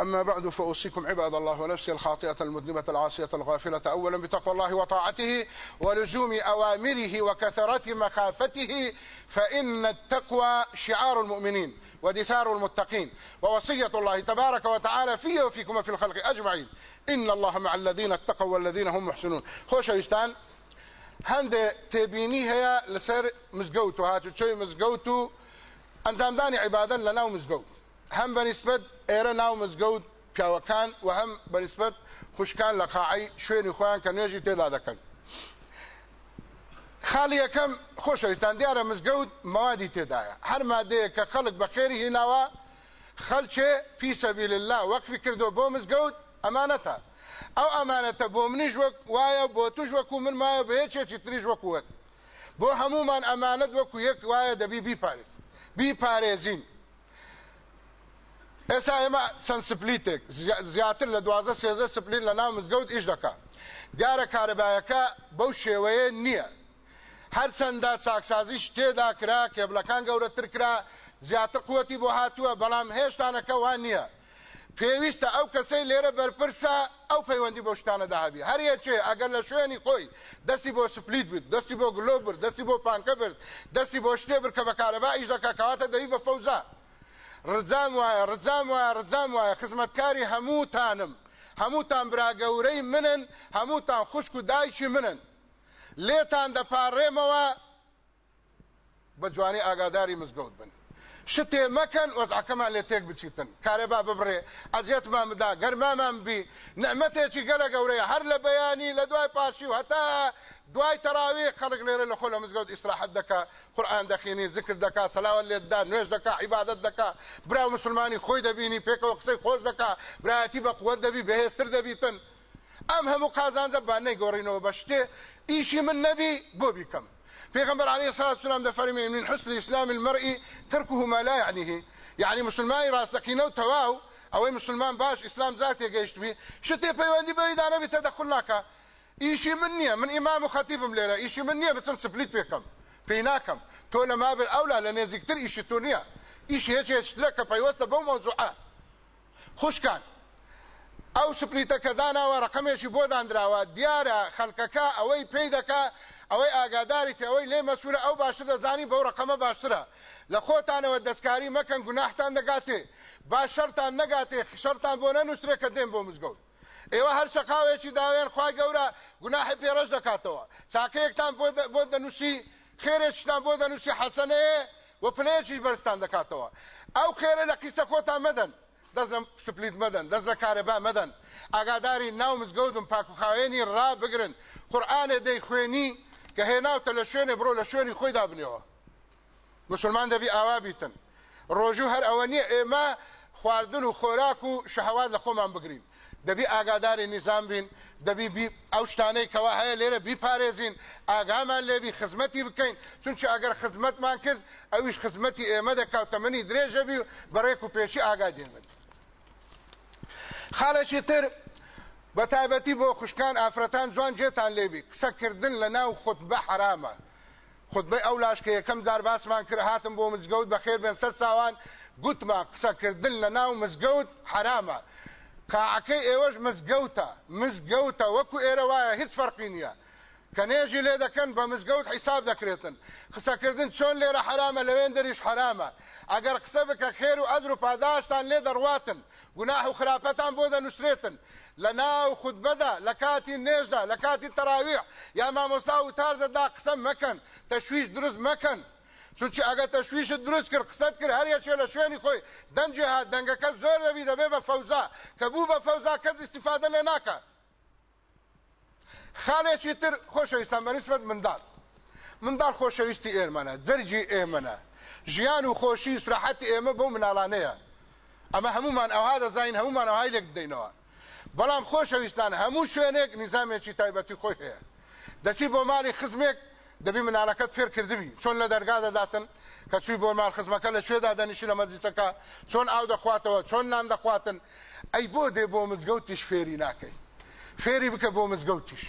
أما بعد فأوصيكم عباد الله ونفسي الخاطئة المذنبة العاصية الغافلة أولا بتقوى الله وطاعته ولزوم أوامره وكثرة مخافته فإن التقوى شعار المؤمنين ودثار المتقين. ووصية الله تبارك وتعالى في وفيكم وفي الخلق أجمعين. إن الله مع الذين اتقوا والذين هم محسنون. خوش يستان هند تبيني هي لسر مزقوتو هاتو تشوي مزقوتو. أنزامداني عبادا لنا مزقوت هم بنسبة ئێرە ناو مزگەوت پیاوەکان و هەم بەنسبت خوشکان لە قاعی شوێنی خۆیان کە نوێژی تێدا دەکەن. خاڵی یەکەم خۆشەویستان دیارە مزگەوت مەوادی تێدایە. هەر مادەیە کە خەڵک بە خێری هیناوە خەلچێ فی سەبیل الله وەقفی کردو بۆ مزگەوت ئەمانەتە. ئەو ئەمانەتە بۆ منیش وەک وایە بۆ توش وەکو من مایە بە یەکێکی تریش وەکووت بۆ هەمومان ئەمانەت وەکو یەک وایە دەبی بیپارێز. بیپارێزین. ئێستا ئێمە سند سپلیتێک زیاتر لە دوازە سێزە سپلین لە ناو مزگەوت ئیش دەکات دیارە کارەبایەکە بەو شێوەیە نییە. هەرچەندە چاکسازیش تێدا کرا کێبلەکان گەورەتر کرا زیاتر قوەتی بۆ هاتووە بەڵام هێشتانەکە وان نییە. پێویستە ئەو کەسەی لێرە بەرپرسە ئەو پەیوەندی بۆ شتانە داهبی هەریەکێ ئەگەر لە شوێنی خۆی دەستی بۆ سپلیت بێت دەستی بۆ گلۆ برد دەستی بۆ پانکە برد دەستی بۆ شتێ بر کە بە کارەبا ئیش دەکە کەواتە دەوی بە فەوزە ڕزام وایە ڕزام وایە ڕزام وایە خزمەتکاری هەمووتانم. هەمووتان براگەورەی منن هەمووتان خوشک و دایکی منن. لێتان دەپارڕێمەوە بە جوانی ئاگاداری مزگەوت بن. شتێ مەکەن وەزعەکەمان لێ تێک بچیتن. کارێبا ببڕێ ئەزیێتمان بدا گەرمامان بی. نەمەتێکی گەلە گەورەیە هەر لە بەیانی لە دوای پاشی و هەتا دوای تەراوی خەڵک لێرە لە خۆ لە مزگەوت ئیسراحەت دەکا قورآن دەخینی ذکر دەکا سەلاوە لێتدا نوێژ دەکا عیبادەت دەکا برا مسلمانی خۆی دەبینی پێکەوە قسەی خۆش دەکا برایەتی بە قوت دەبی بەهێستر دەبیتن ئەم هەموو قازانجە با نەیگۆڕینەوە بە شتێ ئیشی من نەبی بۆ بیکەم پیغمبر عليه الصلاة والسلام ده فرمي من حسن إسلام المرء تركه ما لا يعنيه يعني مسلمان راستقينه وتواو أو مسلمان باش اسلام ذاتي گەیشت بی. شتێ پەیوەندی بەیدانەبی تەدەخل ناکە ئیشی من نییە من ئیمام و خەتیبم لێرە ئیشی من نییە بچم سپلیت پێکەم پێی ناکەم تۆ لە مابر ئەولا لە نێزیکتر ئیشی تۆ نییە ئیشی هێچێت لە کە پەیوەستە بەو مەوزوعە خوشکان. ئەو سپلیتەکە داناوە ڕقمێکی بۆ دانراوە دیارە خەڵکەکە ئەوەی پێی دەکا ئەوەی ئاگاداری ئەوەی لێ مەسوولە ئەو باشتر دەزانی بەو ڕقەمە باشترە. لە خۆتانەوە دەستکاری مەکەن گوناحتان دەگاتێ. باش شەرتان نەگاتێ شەرتان بۆ نەنووسێ کە دێن بۆ مزگەوت. ئێوە هەر شقاوێکی داوێن خی گەورە گوناحی پێڕۆژ دەکاتەوە. چاکەیەکتان بۆ دەنووسی خێرێکتان بۆ دەنووسی حەسەنەیە و پلەیەکی بەرستان دەکاتەوە. ئەو خێرە لە قیسە خۆتان مەدەن. دەست لە سپلیت مەدەن دەست لە کارەبا مەدەن. ئاگاداری ناو مزگەوتم پاکوخاوێنی ڕابگرن. قورآانێ دەی خوێنی کە هێناوتە لە شوێنێ بڕۆ لە شوێنی خۆی دابنەوە مسلمان دەبی ئاوا بیتن. ڕۆژوو هەر ئەوە نییە ئێمە خواردن و خۆراک و شەهوات لە خۆمان بگرین. دەبی ئاگاداری نیزان بین دەبی ئەو شتانەی کەوا هەیە لێرە بیپارێزین ئاگامان لێبی خزمەتی بکەین. چونچە ئەگەر خزمەتمان کرد ئەویش خزمەتی ئێمە دەکاوتەمەنی درێژەبی بەڕێک و پێشی ئاگادێنمن خاڵێکی تر بە تایبەتی بۆ خوشکان ئافرەتان جوان جێتان لێبی. قسەکردن لە ناو خودبە حرامە. خودبەی ئەو لاشکە یەکەم جار باسمان کرد هاتم بۆ مزگەوت بەخێر بێن سەر چاوان گوتمان قسەکردن لە ناو مزگەوت حرامە. قاعەکەی ئێوەش مزگەوتە. مزگەوتە وەکو ئێرە وایە هیچ فەرقی نییە. کە نێژی لێ دەکەن بە مزگەوت حیساب دەکرێتن. قسەکردن چۆن لێرە حرامە لەوێن دەریش حرامە. ئەگەر قسە بکە خێر و ئەدر و پاداشتان لێ دەڕواتن گوناح و خراپەتان بۆ دەنووسرێتن. لە ناو خودبەدا لە کاتی نێژدا لە کاتی تەراویح یا مامۆستا و تار دەدا قسە مەکەن تەشویش دروست مەکەن. چونچی ئەگە تەشویشت دروست کرد قسەت کرد هەر یەکێ لە شوێنی خۆی دەنجێ هات دەنگەکە زۆر دەبی دەبێ بە فەوزا. کە بوو بە فەوزا کەس استیفادە لێ ناکە خاڵێکی تر خۆشەویستان بەنسبت منداڵ. منداڵ خۆشەویستی ئێرمەنە جەرجی ئێمەنە ژیان و خۆشی سراحەتی ئێمە بۆ مناڵانەیە. ئەمە هەمومان ئەوها دەزین هەمومان ئەوهای لێک بدەینەوە بەڵام خۆشەویستان هەموو شوێنێک نیزامێکی تایبەتی خۆی هەیە. دەچی بۆ ماڵی خزمێک دەبی منالەکەت فێر کردوی چۆن لە دەرگا دەداتن؟ کە چوی بۆ مال خزمەکە لە کوێدا دەنیشی لە مەزیچەکە چۆن ئاو دەخواتەوە چۆن نان دەخواتن؟ ئەی بۆ دێ بۆ مزگەوتیش فێری ناکەی. فێری بکە بۆ مزگەوتیش.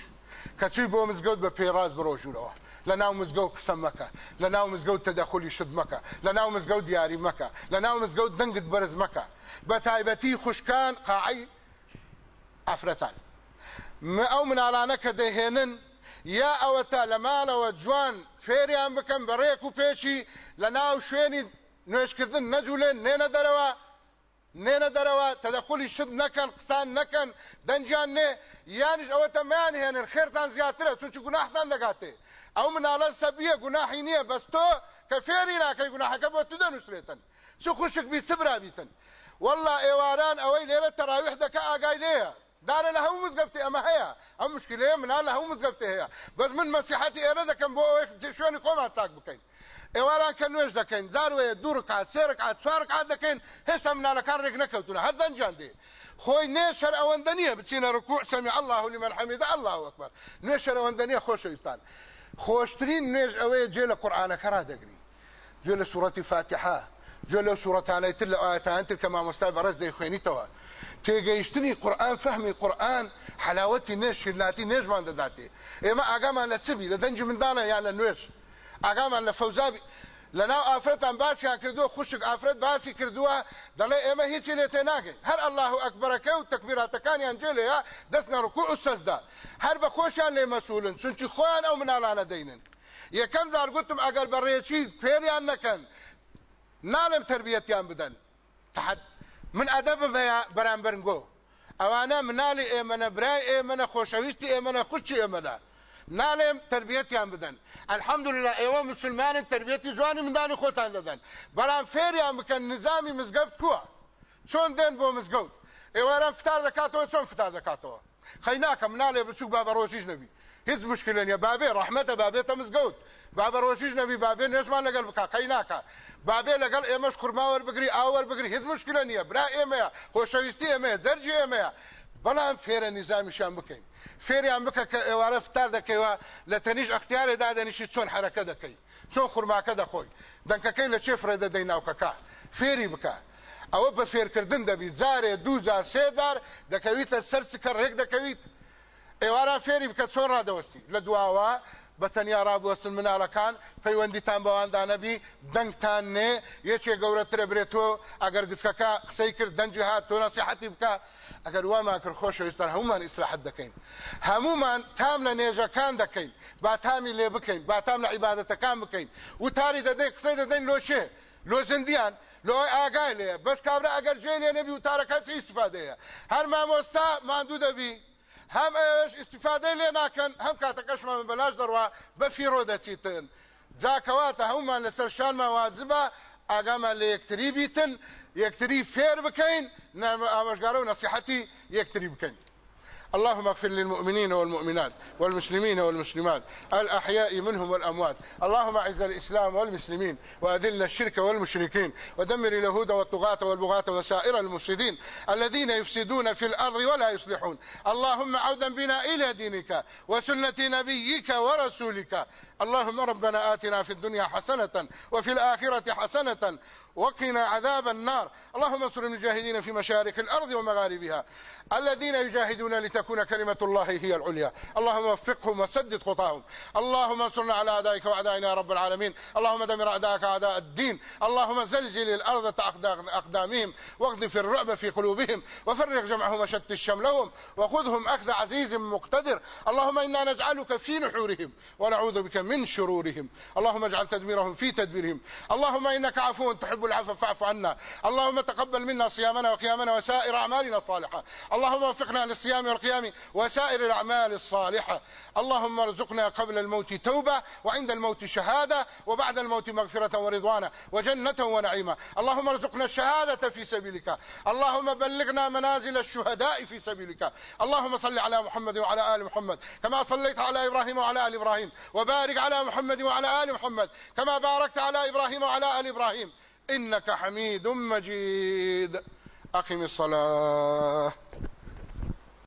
کە چوی بۆ مزگەوت بە پێڕاز بڕۆژورەوە لە ناو مزگەوت قسە مەکە لە ناو مزگەوت تەدەخلی شت مەکە لە ناو مزگەوت دیاری مەکە لە ناو مزگەوت دەنگت بەرز مەکە. بە تایبەتی خوشکان قاعی ئافرەتان ئەو مناڵانە کە دەهێنن یا ئەوە تا لە ماڵەوە جوان فێریان بکەم بەڕێک و پێچی لە ناو شوێنی نوێشکردن نەجوولێن نێنە دەرەوە نێنە دەرەوە تەدەخلی شت نەکەن قسان نەکەن دەنجیان نێ. یانیش ئەوە تەمیان هێنن خێرتان زیاترە چونچ گوناحتان دەگاتێ. ئەو مناڵە سەبیە گوناحی نییە بەس تۆ کە فێری ناکەی گوناحەکە بۆ تو دەنووسرێتن. چ خوشک بی چ برابیتن؟ والله ئێواران ئەوەی لێرە تەراویح دەکە ئاگای لێە دارە لە هەموو مزگەفتی ئەمە هەیە. ئەم مشکلەیە منال لە هەموو مزگەفتی هەیە. بەس من مەسیحەتی ئێرە دەکەم بۆ ئەوەی شوێنی خۆمان چاک بکەین. ئێواران کە نوێژ دەکەین زاروەیە دوور کات سێرک عات چوارک عات دەکەین هێشتا منالەکان ڕێک نەکەوتونە هەر دەنجان دێ خۆی نێ شەر ئەوەندە نییە بچینە ڕکوع سەمی الله لمن حەمیدە الله ئەکبەر. نوێ شەر ئەوەندە نییە خۆشەویستان. خۆشترین نوێژ ئەوەیە جێ لە قورآانەکە ڕدەگری جێ لە سوورەتی فاتحە جێ لە سوورەتانەی تر لە ئاەتان تر کە مامۆستا بەڕێز دەیخوێنیتەوە. تێگەیشتنی قورآن فەهمی قورآن حلاوەتی نێش شیرناتی نێژمان دەداتێ. ئێمە ئاگامان لە چبی لە دەنج مندانە یان لە نوێش ئاگامان لە فەوزابی لە ناو ئافرەتان باسییان کردووە خوشک ئافرەت باسی کردووە دەڵێ ئێمە هیچی لێ تێ ناگەین. هەر الله ئەکبەرەکە و تەکبیراتەکانیان جێلەیە دەست نەڕکو و سەزدا هەر بە خۆشیان لێ مەسوولن چونچی خۆیان ئەو مناڵانە دەینن. یەکەم زارگوتم ئەگەر بەڕێکی پێریان نەکەن ناڵم تربیەتیان بدەن. من ئەدەبم هەیە بەرامبەرنگۆ. ئەوانە مناڵی ئێمەە برای ئێمەە خۆشەویستی ئێمەە خوشی ئێمەدا ناڵێم تربیەتیان بدەن الحەمدلله ئێوە مسلمانن تربیەتی جوانی مندانی خۆتان دەدەن بەڵام فێریان بکەن نظامی مزگەفت کووە؟ چۆن دێن بۆ مزگەوت؟ ئێوارە فتار دەکاتەوە چۆن فتار دەکاتەوە؟ خەی ناکە مناڵێ بچوو با بە ڕۆژیش نەبی. هیچ مشکلە نیە. بابێ ڕحمەتە بابێتە مزگەوت. بابە ڕۆژیش نەبی بابێ نێژمان لەگەڵ بک قەی ناکە بابێ لەگەڵ ئێمەش خورماوە بگری ئاوە بگری هیچ مشکلە نییە برا ئێمەیە خۆشەویستی ئێمەیە دەرجی ئێمەیە. بەڵام فێرە نیزامیشان بکەین. فێریان بکە کە ئێوارە فتار دەکەیوە لە تەنیش ئەختیارێ دادەنیشی چۆن حرەکە دەکەی چۆن خورماکە دەخۆی. دەنکەکەی لە چێ فرێ دەدەی ناوکەکە؟ فێری بکە. ئەوە بە فێرکردن دەبی جارێ دوجار سێدار دەکەویتە سەر چکە ڕێک دەکەویت. ئێوارە فێری بکە چۆن ڕادەوەستی؟ لە دواوە بە تەنیا ڕابوەستن مناڵەکان پەیوەندیتان بەواندا نەبی دەنگتان نێ یەکێ گەورەترە برێتەوە ئەگەر گسکەکە قسەی کرد دەنجی هات تۆ نەسیحەتی بکە. ئەگەر وامان کرد خۆشەویستان هەمومان ئیسراحەت دەکەین هەمومان تام لە نێژەکان دەکەین با تامی لێ بکەین با تام لە عیبادەتەکان بکەین وتاری دەدەین قسەی دەدەین لۆشێ لۆ زندیان لۆی ئاگای لێ بەس کابرا ئەگەر جێ لێ نەبی وتارەکە چی ئیسفادەیە هەر مامۆستا ماندوو دەبی هەم ئێش استیفادەی لێ ناکەن هەم کاتەکەشمان بەلاش دەڕوا بە فیرۆ دەچیتن جاکەواتە هەمومان لەسەر شانمان واجبە ئاگامان لە بیتن یەکتری فێر بکەین ئامەژگارە و نەسیحەتی یەکتری بکەین. اللهم اغفر للمؤمنين والمؤمنات والمسلمين والمسلمات الأحياء منهم والأموات اللهم اعز الإسلام والمسلمين وأذل الشرك والمشركين ودمر اليهود والطغاة والبغاة وسائر المفسدين الذين يفسدون في الأرض ولا يصلحون اللهم عودا بنا إلى دينك وسنة نبيك ورسولك اللهم ربنا آتنا في الدنيا حسنة وفي الآخرة حسنة وقنا عذاب النار. اللهم انصر المجاهدين في مشارق الأرض ومغاربها. الذين يجاهدون لتكون كلمة الله هي العليا. اللهم وفقهم وسدد خطاهم. اللهم انصرنا على أعدائك وأعدائنا يا رب العالمين. اللهم دمر أعدائك أعداء الدين. اللهم زلزل الأرض أقدامهم. واغذف الرعب في قلوبهم. وفرق جمعهم وشتت شملهم وخذهم أخذ عزيز مقتدر. اللهم إنا نجعلك في نحورهم. ونعوذ بك من شرورهم. اللهم اجعل تدميرهم في تدبيرهم. اللهم إنك عفو تحب العفو فاعف عنا. اللهم تقبل منا صيامنا وقيامنا وسائر أعمالنا الصالحة. اللهم وفقنا للصيام والقيام وسائر الأعمال الصالحة. اللهم ارزقنا قبل الموت توبة وعند الموت شهادة وبعد الموت مغفرة ورضوانا وجنة ونعيما. اللهم ارزقنا الشهادة في سبيلك. اللهم بلغنا منازل الشهداء في سبيلك. اللهم صل على محمد وعلى آل محمد. كما صليت على إبراهيم وعلى آل إبراهيم. وبارك على محمد وعلى آل محمد. كما باركت على إبراهيم وعلى آل إبراهيم. إنك حميد مجيد. أقم الصلاة.